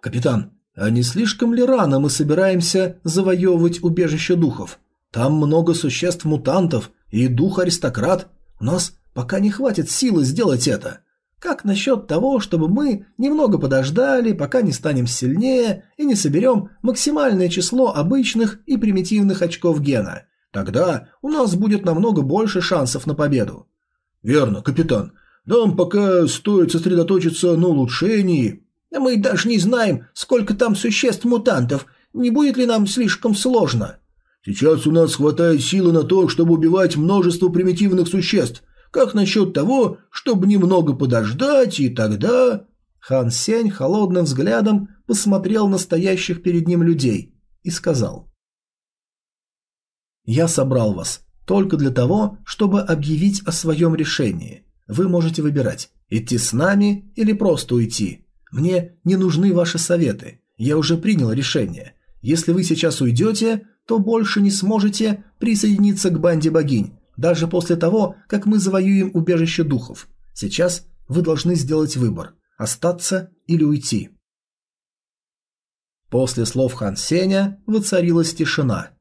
Капитан, а не слишком ли рано мы собираемся завоевывать убежище духов? Там много существ-мутантов, и дух-аристократ. У нас пока не хватит силы сделать это. Как насчет того, чтобы мы немного подождали, пока не станем сильнее и не соберем максимальное число обычных и примитивных очков гена? Тогда у нас будет намного больше шансов на победу. Верно, капитан. Нам пока стоит сосредоточиться на улучшении. Мы даже не знаем, сколько там существ-мутантов. Не будет ли нам слишком сложно? Сейчас у нас хватает силы на то, чтобы убивать множество примитивных существ. Как насчет того, чтобы немного подождать, и тогда...» Хан Сень холодным взглядом посмотрел на стоящих перед ним людей и сказал. «Я собрал вас только для того, чтобы объявить о своем решении. Вы можете выбирать, идти с нами или просто уйти. Мне не нужны ваши советы. Я уже принял решение. Если вы сейчас уйдете, то больше не сможете присоединиться к банде богинь, даже после того, как мы завоюем убежище духов. Сейчас вы должны сделать выбор – остаться или уйти. После слов Хан Сеня воцарилась тишина.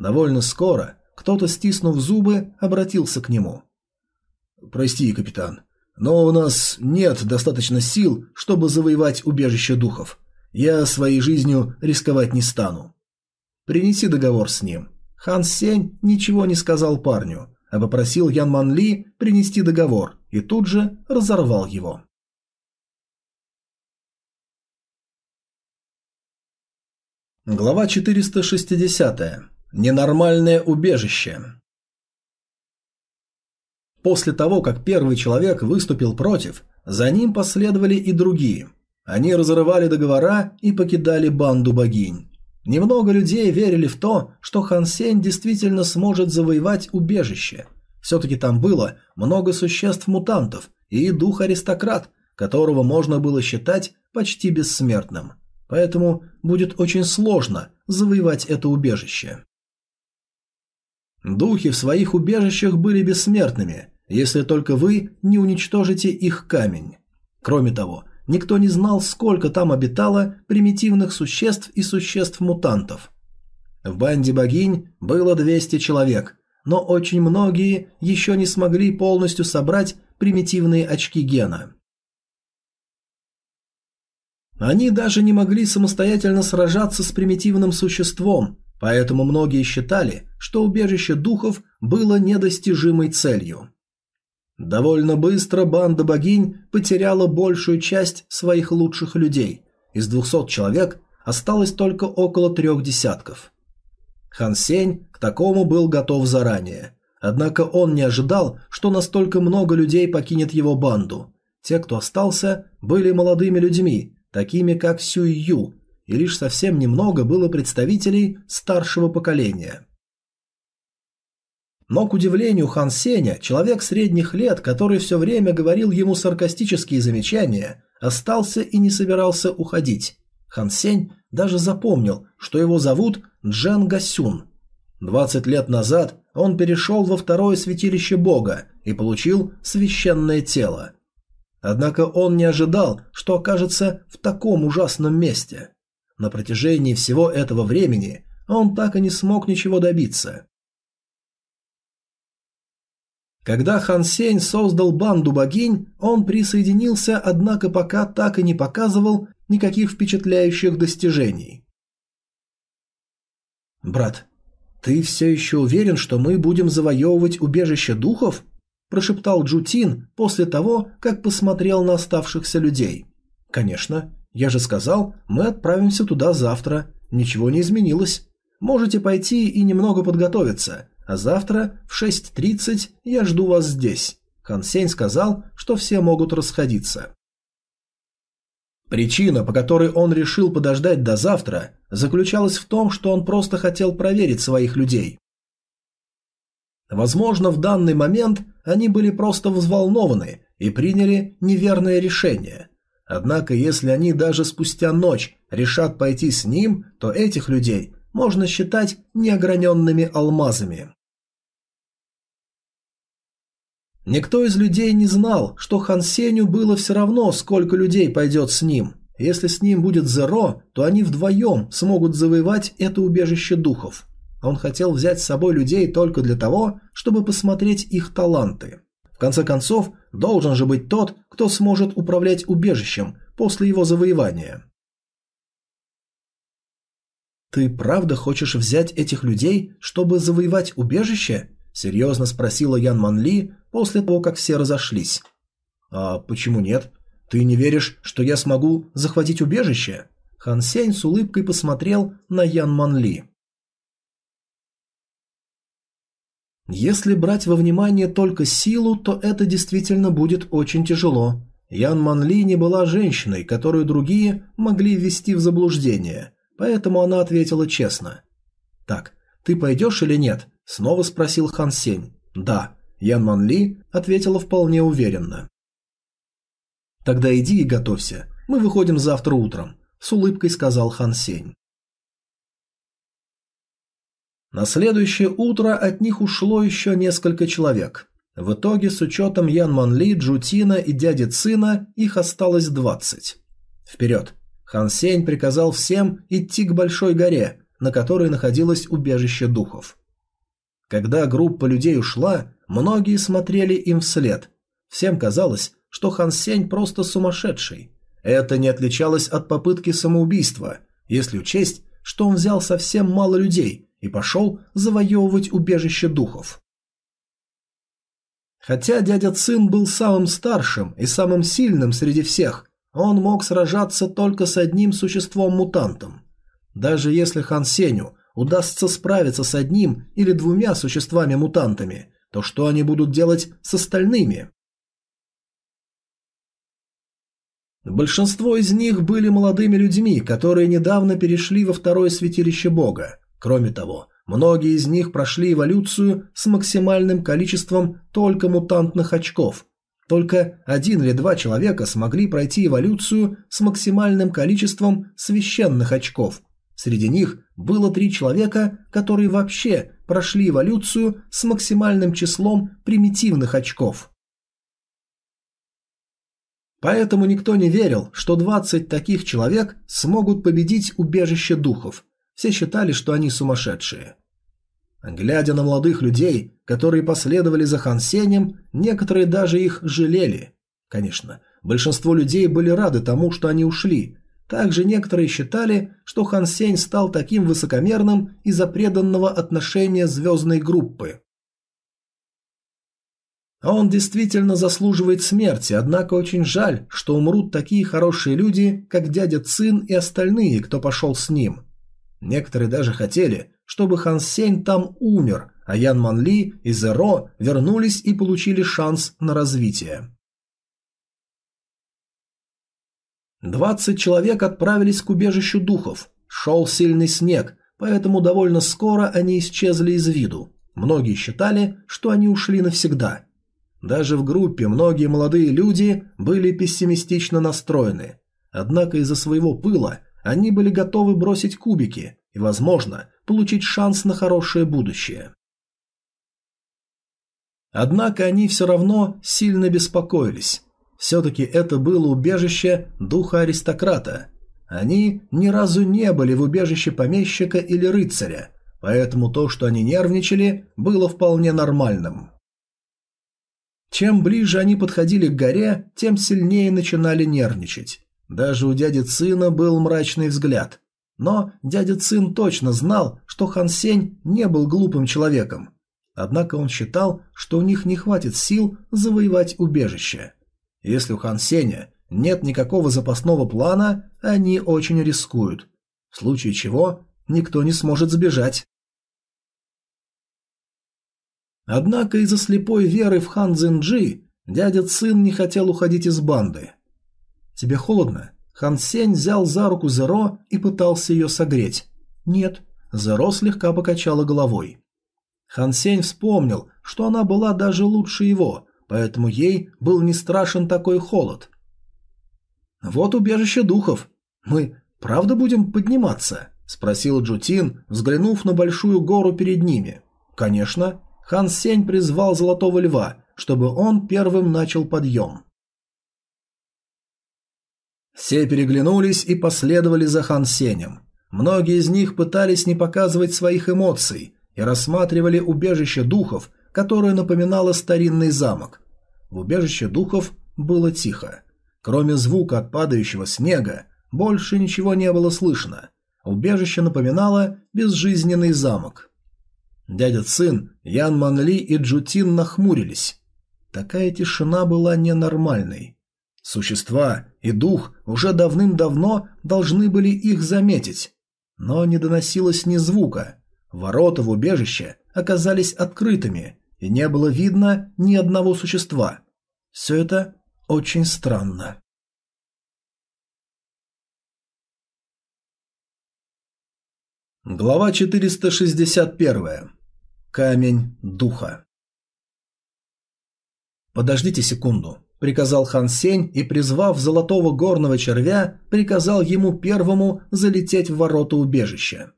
Довольно скоро кто-то, стиснув зубы, обратился к нему. «Прости, капитан, но у нас нет достаточно сил, чтобы завоевать убежище духов. Я своей жизнью рисковать не стану». «Принеси договор с ним». Хан Сень ничего не сказал парню, а попросил Ян Ман Ли принести договор и тут же разорвал его. Глава 460. Ненормальное убежище. После того, как первый человек выступил против, за ним последовали и другие. Они разрывали договора и покидали банду богинь. Немного людей верили в то, что Хан Сень действительно сможет завоевать убежище. Все-таки там было много существ-мутантов и дух-аристократ, которого можно было считать почти бессмертным. Поэтому будет очень сложно завоевать это убежище. Духи в своих убежищах были бессмертными, если только вы не уничтожите их камень. Кроме того, никто не знал, сколько там обитало примитивных существ и существ-мутантов. В банде богинь было 200 человек, но очень многие еще не смогли полностью собрать примитивные очки гена. Они даже не могли самостоятельно сражаться с примитивным существом, поэтому многие считали, что убежище духов было недостижимой целью. Довольно быстро банда богинь потеряла большую часть своих лучших людей. Из 200 человек осталось только около трех десятков. Хан Сень к такому был готов заранее. Однако он не ожидал, что настолько много людей покинет его банду. Те, кто остался, были молодыми людьми, такими как Сюй Ю, и лишь совсем немного было представителей старшего поколения. Но, к удивлению Хан Сеня, человек средних лет, который все время говорил ему саркастические замечания, остался и не собирался уходить. Хан Сень даже запомнил, что его зовут Джен Гасюн. 20 лет назад он перешел во второе святилище бога и получил священное тело. Однако он не ожидал, что окажется в таком ужасном месте. На протяжении всего этого времени он так и не смог ничего добиться. Когда Хан Сень создал банду богинь, он присоединился, однако пока так и не показывал никаких впечатляющих достижений. «Брат, ты все еще уверен, что мы будем завоевывать убежище духов?» прошептал Джутин после того, как посмотрел на оставшихся людей. «Конечно. Я же сказал, мы отправимся туда завтра. Ничего не изменилось. Можете пойти и немного подготовиться, а завтра в 6.30 я жду вас здесь». Хан Сень сказал, что все могут расходиться. Причина, по которой он решил подождать до завтра, заключалась в том, что он просто хотел проверить своих людей. Возможно, в данный момент они были просто взволнованы и приняли неверное решение. Однако, если они даже спустя ночь решат пойти с ним, то этих людей можно считать неограненными алмазами. Никто из людей не знал, что Хан Сеню было все равно, сколько людей пойдет с ним. Если с ним будет Зеро, то они вдвоем смогут завоевать это убежище духов. Он хотел взять с собой людей только для того, чтобы посмотреть их таланты. В конце концов, должен же быть тот, кто сможет управлять убежищем после его завоевания. «Ты правда хочешь взять этих людей, чтобы завоевать убежище?» – серьезно спросила Ян Манли после того, как все разошлись. «А почему нет? Ты не веришь, что я смогу захватить убежище?» Хан Сень с улыбкой посмотрел на Ян Манли. Если брать во внимание только силу, то это действительно будет очень тяжело. Ян Манли не была женщиной, которую другие могли ввести в заблуждение, поэтому она ответила честно. «Так, ты пойдешь или нет?» – снова спросил Хан Сень. «Да». Ян Манли ответила вполне уверенно. «Тогда иди и готовься. Мы выходим завтра утром», – с улыбкой сказал Хан Сень. На следующее утро от них ушло еще несколько человек. В итоге, с учетом Ян Манли, Джутина и дяди Цина, их осталось двадцать. Вперед! Хан Сень приказал всем идти к Большой горе, на которой находилось убежище духов. Когда группа людей ушла, многие смотрели им вслед. Всем казалось, что Хан Сень просто сумасшедший. Это не отличалось от попытки самоубийства, если учесть, что он взял совсем мало людей и пошел завоевывать убежище духов. Хотя дядя Цин был самым старшим и самым сильным среди всех, он мог сражаться только с одним существом-мутантом. Даже если Хан Сеню удастся справиться с одним или двумя существами-мутантами, то что они будут делать с остальными? Большинство из них были молодыми людьми, которые недавно перешли во второе святилище бога. Кроме того, многие из них прошли эволюцию с максимальным количеством только мутантных очков. Только один или два человека смогли пройти эволюцию с максимальным количеством священных очков. Среди них было три человека, которые вообще прошли эволюцию с максимальным числом примитивных очков. Поэтому никто не верил, что 20 таких человек смогут победить убежище духов. Все считали, что они сумасшедшие. Глядя на молодых людей, которые последовали за Хансенем, некоторые даже их жалели. Конечно, большинство людей были рады тому, что они ушли. Также некоторые считали, что Хан Сень стал таким высокомерным из-за преданного отношения звездной группы. А он действительно заслуживает смерти, однако очень жаль, что умрут такие хорошие люди, как дядя Цин и остальные, кто пошел с ним. Некоторые даже хотели, чтобы Хан Сень там умер, а Ян Ман Ли и Зеро вернулись и получили шанс на развитие. Двадцать человек отправились к убежищу духов. Шел сильный снег, поэтому довольно скоро они исчезли из виду. Многие считали, что они ушли навсегда – даже в группе многие молодые люди были пессимистично настроены. Однако из-за своего пыла они были готовы бросить кубики и, возможно, получить шанс на хорошее будущее. Однако они все равно сильно беспокоились. Все-таки это было убежище духа аристократа. Они ни разу не были в убежище помещика или рыцаря, поэтому то, что они нервничали, было вполне нормальным. Чем ближе они подходили к горе, тем сильнее начинали нервничать. Даже у дяди Цина был мрачный взгляд. Но дядя Цин точно знал, что Хан Сень не был глупым человеком. Однако он считал, что у них не хватит сил завоевать убежище. Если у Хан Сеня нет никакого запасного плана, они очень рискуют. В случае чего никто не сможет сбежать. Однако из-за слепой веры в Хан Цзинджи дядя Цин не хотел уходить из банды. «Тебе холодно?» Хан Сень взял за руку Зеро и пытался ее согреть. «Нет». Зеро слегка покачала головой. Хан Сень вспомнил, что она была даже лучше его, поэтому ей был не страшен такой холод. «Вот убежище духов. Мы правда будем подниматься?» – спросил Джутин, взглянув на большую гору перед ними. «Конечно. Хан Сень призвал Золотого Льва, чтобы он первым начал подъем. Все переглянулись и последовали за Хан Сенем. Многие из них пытались не показывать своих эмоций и рассматривали убежище духов, которое напоминало старинный замок. В убежище духов было тихо. Кроме звука от падающего снега, больше ничего не было слышно. Убежище напоминало безжизненный замок. Дядя Цин, Ян Манли и Джутин нахмурились. Такая тишина была ненормальной. Существа и дух уже давным-давно должны были их заметить. Но не доносилось ни звука. Ворота в убежище оказались открытыми, и не было видно ни одного существа. Все это очень странно. Глава 461. Камень духа. «Подождите секунду», – приказал Хан Сень и, призвав золотого горного червя, приказал ему первому залететь в ворота убежища.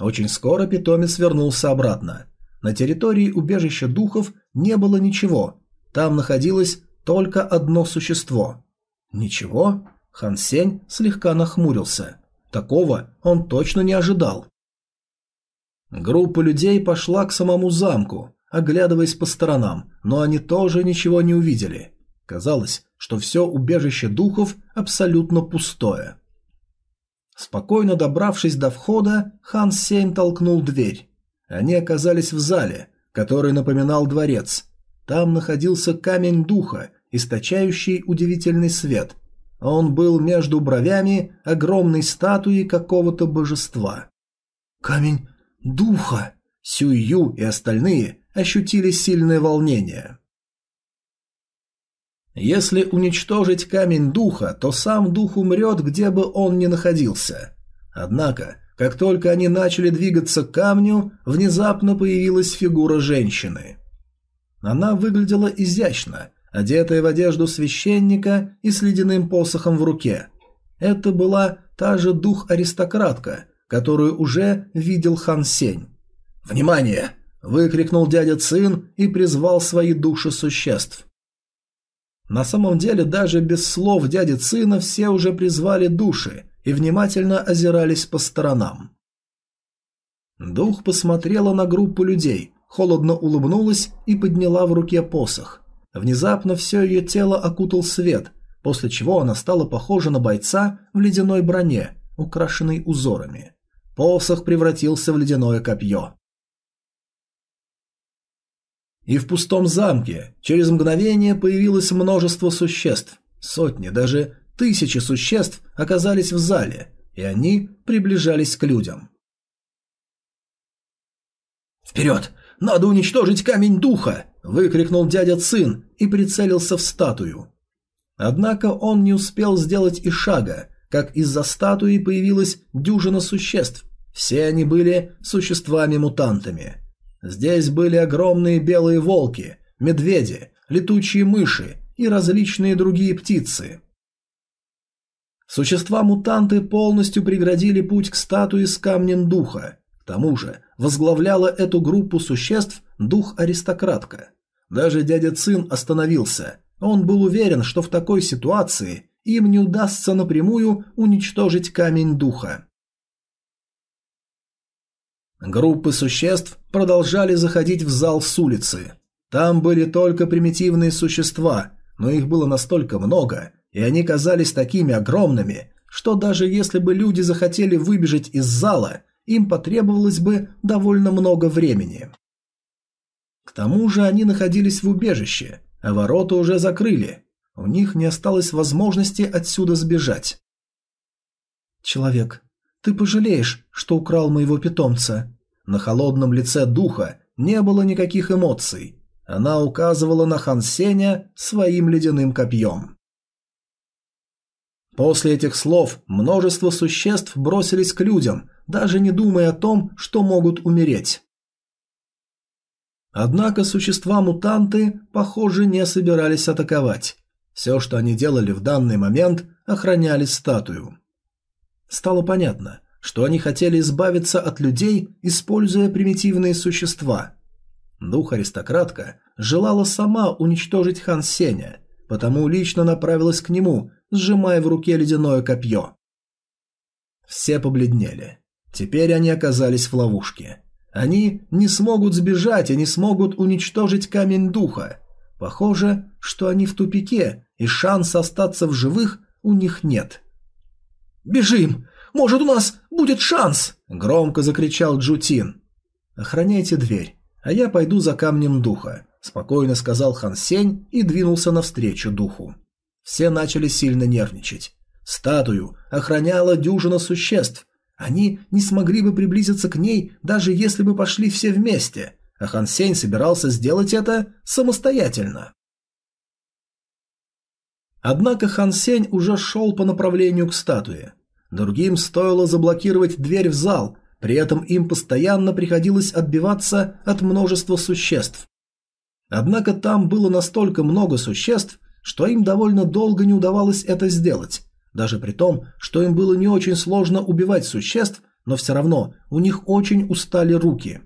Очень скоро питомец вернулся обратно. На территории убежища духов не было ничего. Там находилось только одно существо. Ничего? Хан Сень слегка нахмурился. Такого он точно не ожидал. Группа людей пошла к самому замку, оглядываясь по сторонам, но они тоже ничего не увидели. Казалось, что все убежище духов абсолютно пустое. Спокойно добравшись до входа, Хан Сень толкнул дверь. Они оказались в зале, который напоминал дворец. Там находился камень духа, источающий удивительный свет. Он был между бровями огромной статуи какого-то божества. «Камень духа!» Сюю и остальные ощутили сильное волнение. Если уничтожить камень духа, то сам дух умрет, где бы он ни находился. Однако, как только они начали двигаться к камню, внезапно появилась фигура женщины. Она выглядела изящно, одетая в одежду священника и с ледяным посохом в руке. Это была та же дух-аристократка, которую уже видел Хан Сень. «Внимание!» – выкрикнул дядя Цин и призвал свои души существ. На самом деле, даже без слов дяди Цина все уже призвали души и внимательно озирались по сторонам. Дух посмотрела на группу людей, холодно улыбнулась и подняла в руке посох. Внезапно все ее тело окутал свет, после чего она стала похожа на бойца в ледяной броне, украшенной узорами. Посох превратился в ледяное копье. И в пустом замке через мгновение появилось множество существ. Сотни, даже тысячи существ оказались в зале, и они приближались к людям. «Вперед! Надо уничтожить камень духа!» – выкрикнул дядя Цин и прицелился в статую. Однако он не успел сделать и шага, как из-за статуи появилась дюжина существ. Все они были существами-мутантами. Здесь были огромные белые волки, медведи, летучие мыши и различные другие птицы. Существа-мутанты полностью преградили путь к статуе с камнем духа. К тому же возглавляла эту группу существ дух-аристократка. Даже дядя Цин остановился. Он был уверен, что в такой ситуации им не удастся напрямую уничтожить камень духа. Группы существ продолжали заходить в зал с улицы. Там были только примитивные существа, но их было настолько много, и они казались такими огромными, что даже если бы люди захотели выбежать из зала, им потребовалось бы довольно много времени. К тому же они находились в убежище, а ворота уже закрыли. У них не осталось возможности отсюда сбежать. «Человек, ты пожалеешь, что украл моего питомца. На холодном лице духа не было никаких эмоций. Она указывала на Хан Сеня своим ледяным копьем. После этих слов множество существ бросились к людям, даже не думая о том, что могут умереть. Однако существа-мутанты, похоже, не собирались атаковать. Все, что они делали в данный момент, охраняли статую. Стало понятно, что они хотели избавиться от людей, используя примитивные существа. Дух-аристократка желала сама уничтожить Хан Сеня, потому лично направилась к нему, сжимая в руке ледяное копье. Все побледнели. Теперь они оказались в ловушке. Они не смогут сбежать и не смогут уничтожить камень духа. Похоже, что они в тупике, и шанса остаться в живых у них нет. «Бежим! Может, у нас будет шанс!» – громко закричал Джутин. «Охраняйте дверь, а я пойду за камнем духа», – спокойно сказал Хан Сень и двинулся навстречу духу. Все начали сильно нервничать. Статую охраняла дюжина существ. Они не смогли бы приблизиться к ней, даже если бы пошли все вместе, а Хан Сень собирался сделать это самостоятельно. Однако Хан Сень уже шел по направлению к статуе. Другим стоило заблокировать дверь в зал, при этом им постоянно приходилось отбиваться от множества существ. Однако там было настолько много существ, что им довольно долго не удавалось это сделать, даже при том, что им было не очень сложно убивать существ, но все равно у них очень устали руки.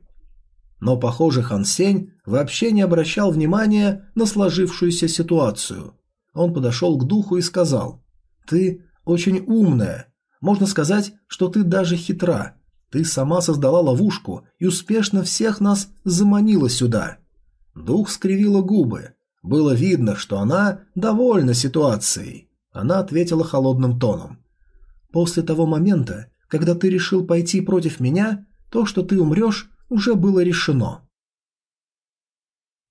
Но, похоже, Хан Сень вообще не обращал внимания на сложившуюся ситуацию. Он подошел к духу и сказал, «Ты очень умная, можно сказать, что ты даже хитра. Ты сама создала ловушку и успешно всех нас заманила сюда. Дух скривила губы. Было видно, что она довольна ситуацией. Она ответила холодным тоном. После того момента, когда ты решил пойти против меня, то, что ты умрешь, уже было решено.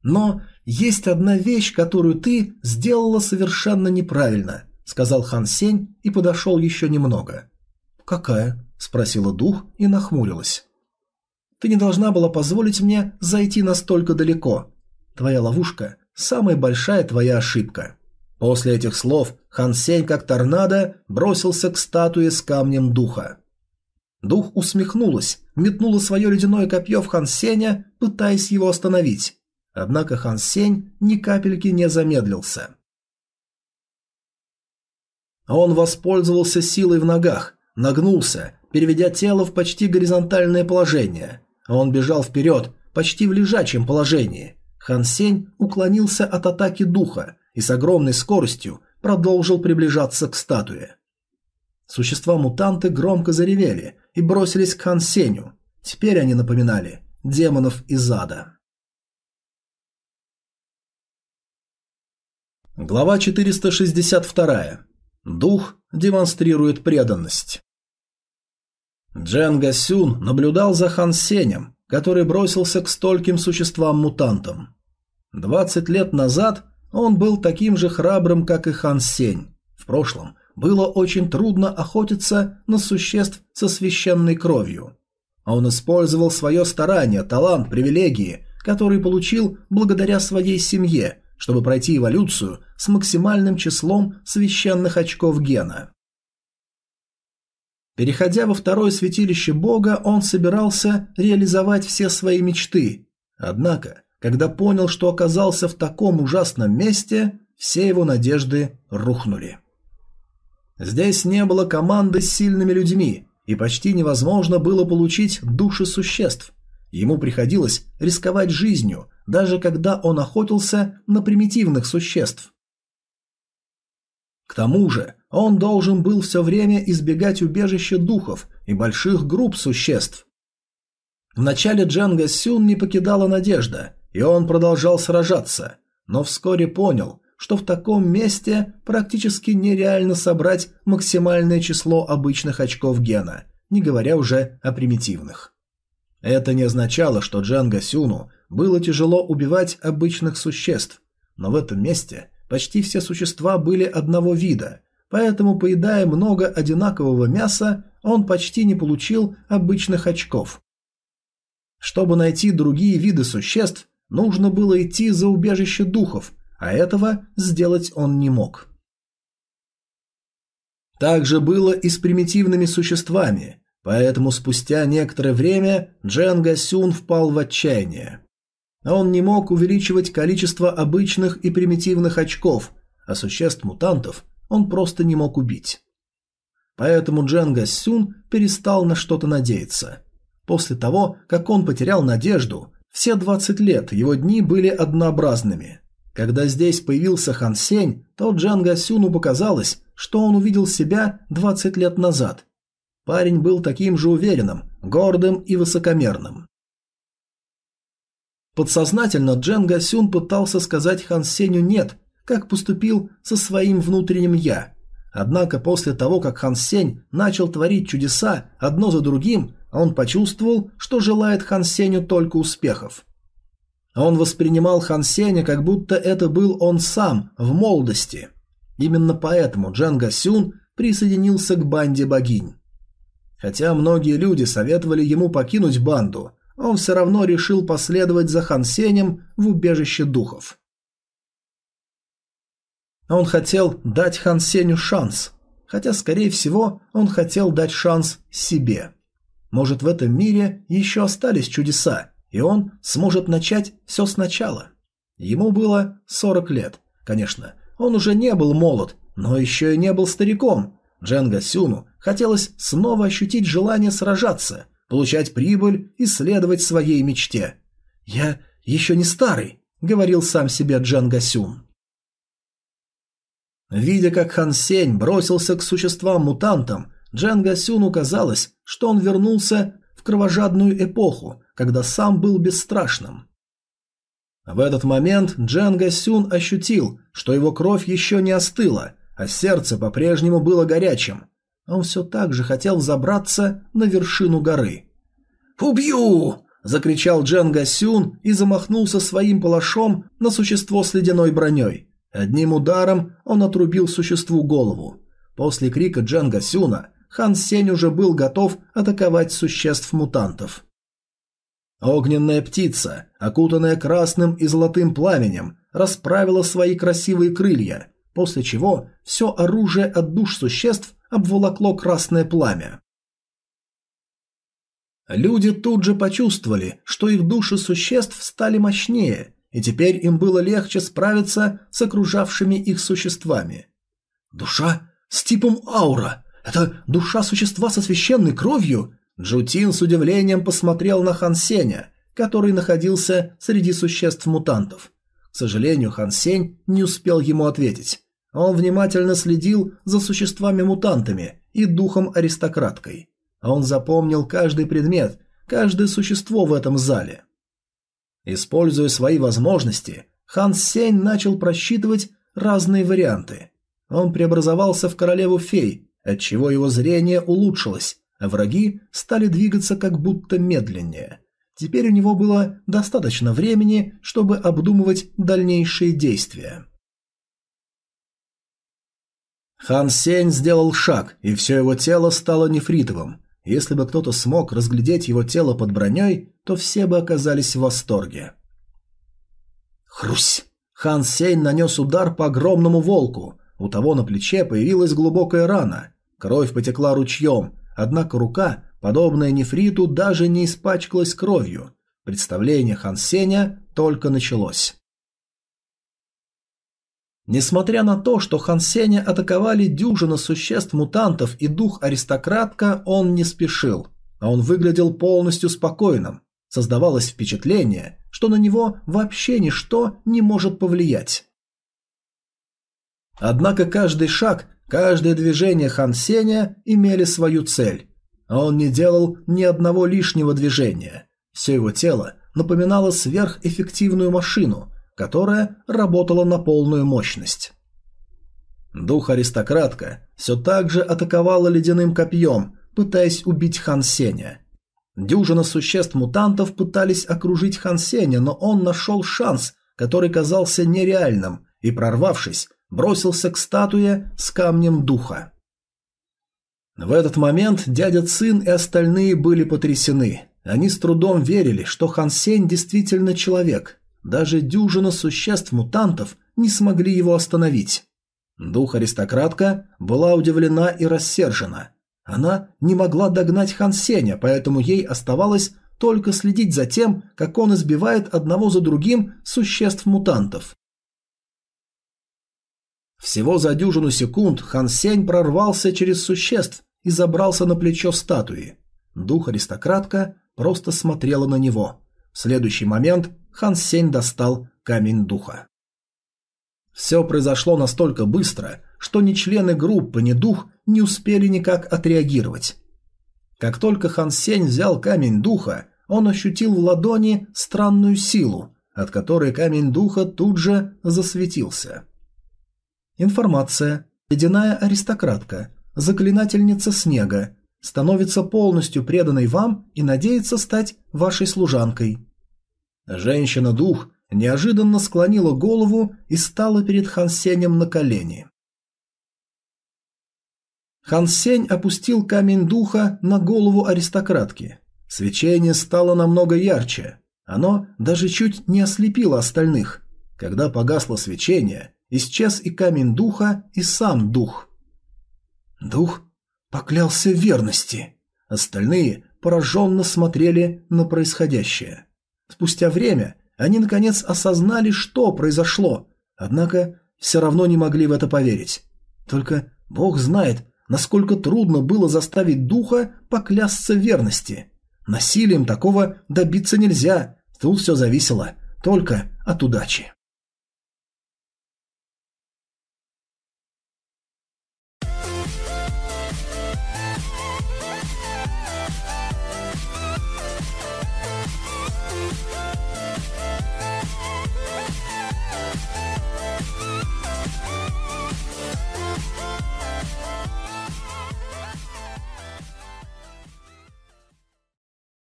Но есть одна вещь, которую ты сделала совершенно неправильно, сказал Хан Сень и подошел еще немного. Какая? спросила дух и нахмурилась. Ты не должна была позволить мне зайти настолько далеко. Твоя ловушка – самая большая твоя ошибка. После этих слов Хан Сень, как торнадо, бросился к статуе с камнем духа. Дух усмехнулась, метнула свое ледяное копье в Хан Сеня, пытаясь его остановить. Однако Хан Сень ни капельки не замедлился. Он воспользовался силой в ногах, нагнулся, переведя тело в почти горизонтальное положение. Он бежал вперед, почти в лежачем положении. Хан Сень уклонился от атаки духа и с огромной скоростью продолжил приближаться к статуе. Существа-мутанты громко заревели и бросились к Хан Сенью. Теперь они напоминали демонов из ада. Глава 462. Дух демонстрирует преданность. Джен Гасюн наблюдал за Хан Сенем, который бросился к стольким существам-мутантам. Двадцать лет назад он был таким же храбрым, как и Хан Сень. В прошлом было очень трудно охотиться на существ со священной кровью. А он использовал свое старание, талант, привилегии, которые получил благодаря своей семье, чтобы пройти эволюцию с максимальным числом священных очков гена. Переходя во второе святилище бога, он собирался реализовать все свои мечты. Однако, когда понял, что оказался в таком ужасном месте, все его надежды рухнули. Здесь не было команды с сильными людьми, и почти невозможно было получить души существ. Ему приходилось рисковать жизнью, даже когда он охотился на примитивных существ. К тому же, он должен был все время избегать убежища духов и больших групп существ. Вначале Джанга Сюн не покидала надежда, и он продолжал сражаться, но вскоре понял, что в таком месте практически нереально собрать максимальное число обычных очков гена, не говоря уже о примитивных. Это не означало, что Джанга Сюну было тяжело убивать обычных существ, но в этом месте почти все существа были одного вида, поэтому, поедая много одинакового мяса, он почти не получил обычных очков. Чтобы найти другие виды существ, нужно было идти за убежище духов, а этого сделать он не мог. Так же было и с примитивными существами, поэтому спустя некоторое время Джен Гасюн впал в отчаяние. Он не мог увеличивать количество обычных и примитивных очков, а существ-мутантов он просто не мог убить. Поэтому Джен Гасюн перестал на что-то надеяться. После того, как он потерял надежду, все 20 лет его дни были однообразными. Когда здесь появился Хан Сень, то Джан Гасюну показалось, что он увидел себя 20 лет назад. Парень был таким же уверенным, гордым и высокомерным. Подсознательно Джан Гасюн пытался сказать Хан Сенью «нет», как поступил со своим внутренним «я». Однако после того, как Хан Сень начал творить чудеса одно за другим, он почувствовал, что желает Хан Сенью только успехов. Он воспринимал Хан Сеня, как будто это был он сам в молодости. Именно поэтому Джан Гасюн присоединился к банде богинь. Хотя многие люди советовали ему покинуть банду, он все равно решил последовать за Хан Сенем в убежище духов. Он хотел дать Хан Сеню шанс, хотя, скорее всего, он хотел дать шанс себе. Может, в этом мире еще остались чудеса, и он сможет начать все сначала. Ему было 40 лет. Конечно, он уже не был молод, но еще и не был стариком. Дженга Сюну хотелось снова ощутить желание сражаться, получать прибыль и следовать своей мечте. «Я еще не старый», — говорил сам себе Дженга Сюн. Видя, как Хан Сень бросился к существам-мутантам, Дженга Сюну казалось, что он вернулся в кровожадную эпоху, когда сам был бесстрашным. В этот момент Джан Гасюн ощутил, что его кровь еще не остыла, а сердце по-прежнему было горячим. Он все так же хотел забраться на вершину горы. «Убью!» – закричал Джан Гасюн и замахнулся своим палашом на существо с ледяной броней. Одним ударом он отрубил существу голову. После крика Джан Гасюна Хан Сень уже был готов атаковать существ-мутантов. Огненная птица, окутанная красным и золотым пламенем, расправила свои красивые крылья, после чего все оружие от душ существ обволокло красное пламя. Люди тут же почувствовали, что их души существ стали мощнее, и теперь им было легче справиться с окружавшими их существами. Душа с типом аура. Это душа существа со священной кровью? Джутин с удивлением посмотрел на Хан Сеня, который находился среди существ-мутантов. К сожалению, Хан Сень не успел ему ответить. Он внимательно следил за существами-мутантами и духом-аристократкой. Он запомнил каждый предмет, каждое существо в этом зале. Используя свои возможности, Хан Сень начал просчитывать разные варианты. Он преобразовался в королеву фей, отчего его зрение улучшилось, а враги стали двигаться как будто медленнее. Теперь у него было достаточно времени, чтобы обдумывать дальнейшие действия. Хан Сень сделал шаг, и все его тело стало нефритовым. Если бы кто-то смог разглядеть его тело под броней, то все бы оказались в восторге. Хрусь! Хан Сень нанес удар по огромному волку. У того на плече появилась глубокая рана. Кровь потекла ручьем, однако рука, подобная нефриту, даже не испачкалась кровью. Представление Хан Сеня только началось. Несмотря на то, что Хан Сеня атаковали дюжина существ-мутантов и дух-аристократка, он не спешил, а он выглядел полностью спокойным. Создавалось впечатление, что на него вообще ничто не может повлиять. Однако каждый шаг, каждое движение Хан Сеня имели свою цель. А он не делал ни одного лишнего движения. Все его тело напоминало сверхэффективную машину, которая работала на полную мощность. Дух-аристократка все так же атаковала ледяным копьем, пытаясь убить Хан Сеня. Дюжина существ-мутантов пытались окружить Хан Сеня, но он нашел шанс, который казался нереальным, и, прорвавшись, бросился к статуе с камнем духа. В этот момент дядя Цин и остальные были потрясены. Они с трудом верили, что Хан Сень действительно человек. Даже дюжина существ-мутантов не смогли его остановить. Дух-аристократка была удивлена и рассержена. Она не могла догнать Хан Сеня, поэтому ей оставалось только следить за тем, как он избивает одного за другим существ-мутантов. Всего за дюжину секунд Хан Сень прорвался через существ и забрался на плечо статуи. Дух-аристократка просто смотрела на него. В следующий момент Хан Сень достал камень духа. Все произошло настолько быстро, что ни члены группы, ни дух не успели никак отреагировать. Как только Хан Сень взял камень духа, он ощутил в ладони странную силу, от которой камень духа тут же засветился. Информация. Ледяная аристократка, заклинательница снега, становится полностью преданной вам и надеется стать вашей служанкой. Женщина-дух неожиданно склонила голову и стала перед Хансенем на колени. Хансень опустил камень духа на голову аристократки. Свечение стало намного ярче. Оно даже чуть не ослепило остальных. Когда погасло свечение, Исчез и камень духа, и сам дух. Дух поклялся верности. Остальные пораженно смотрели на происходящее. Спустя время они наконец осознали, что произошло, однако все равно не могли в это поверить. Только Бог знает, насколько трудно было заставить духа поклясться верности. Насилием такого добиться нельзя, тут все зависело только от удачи.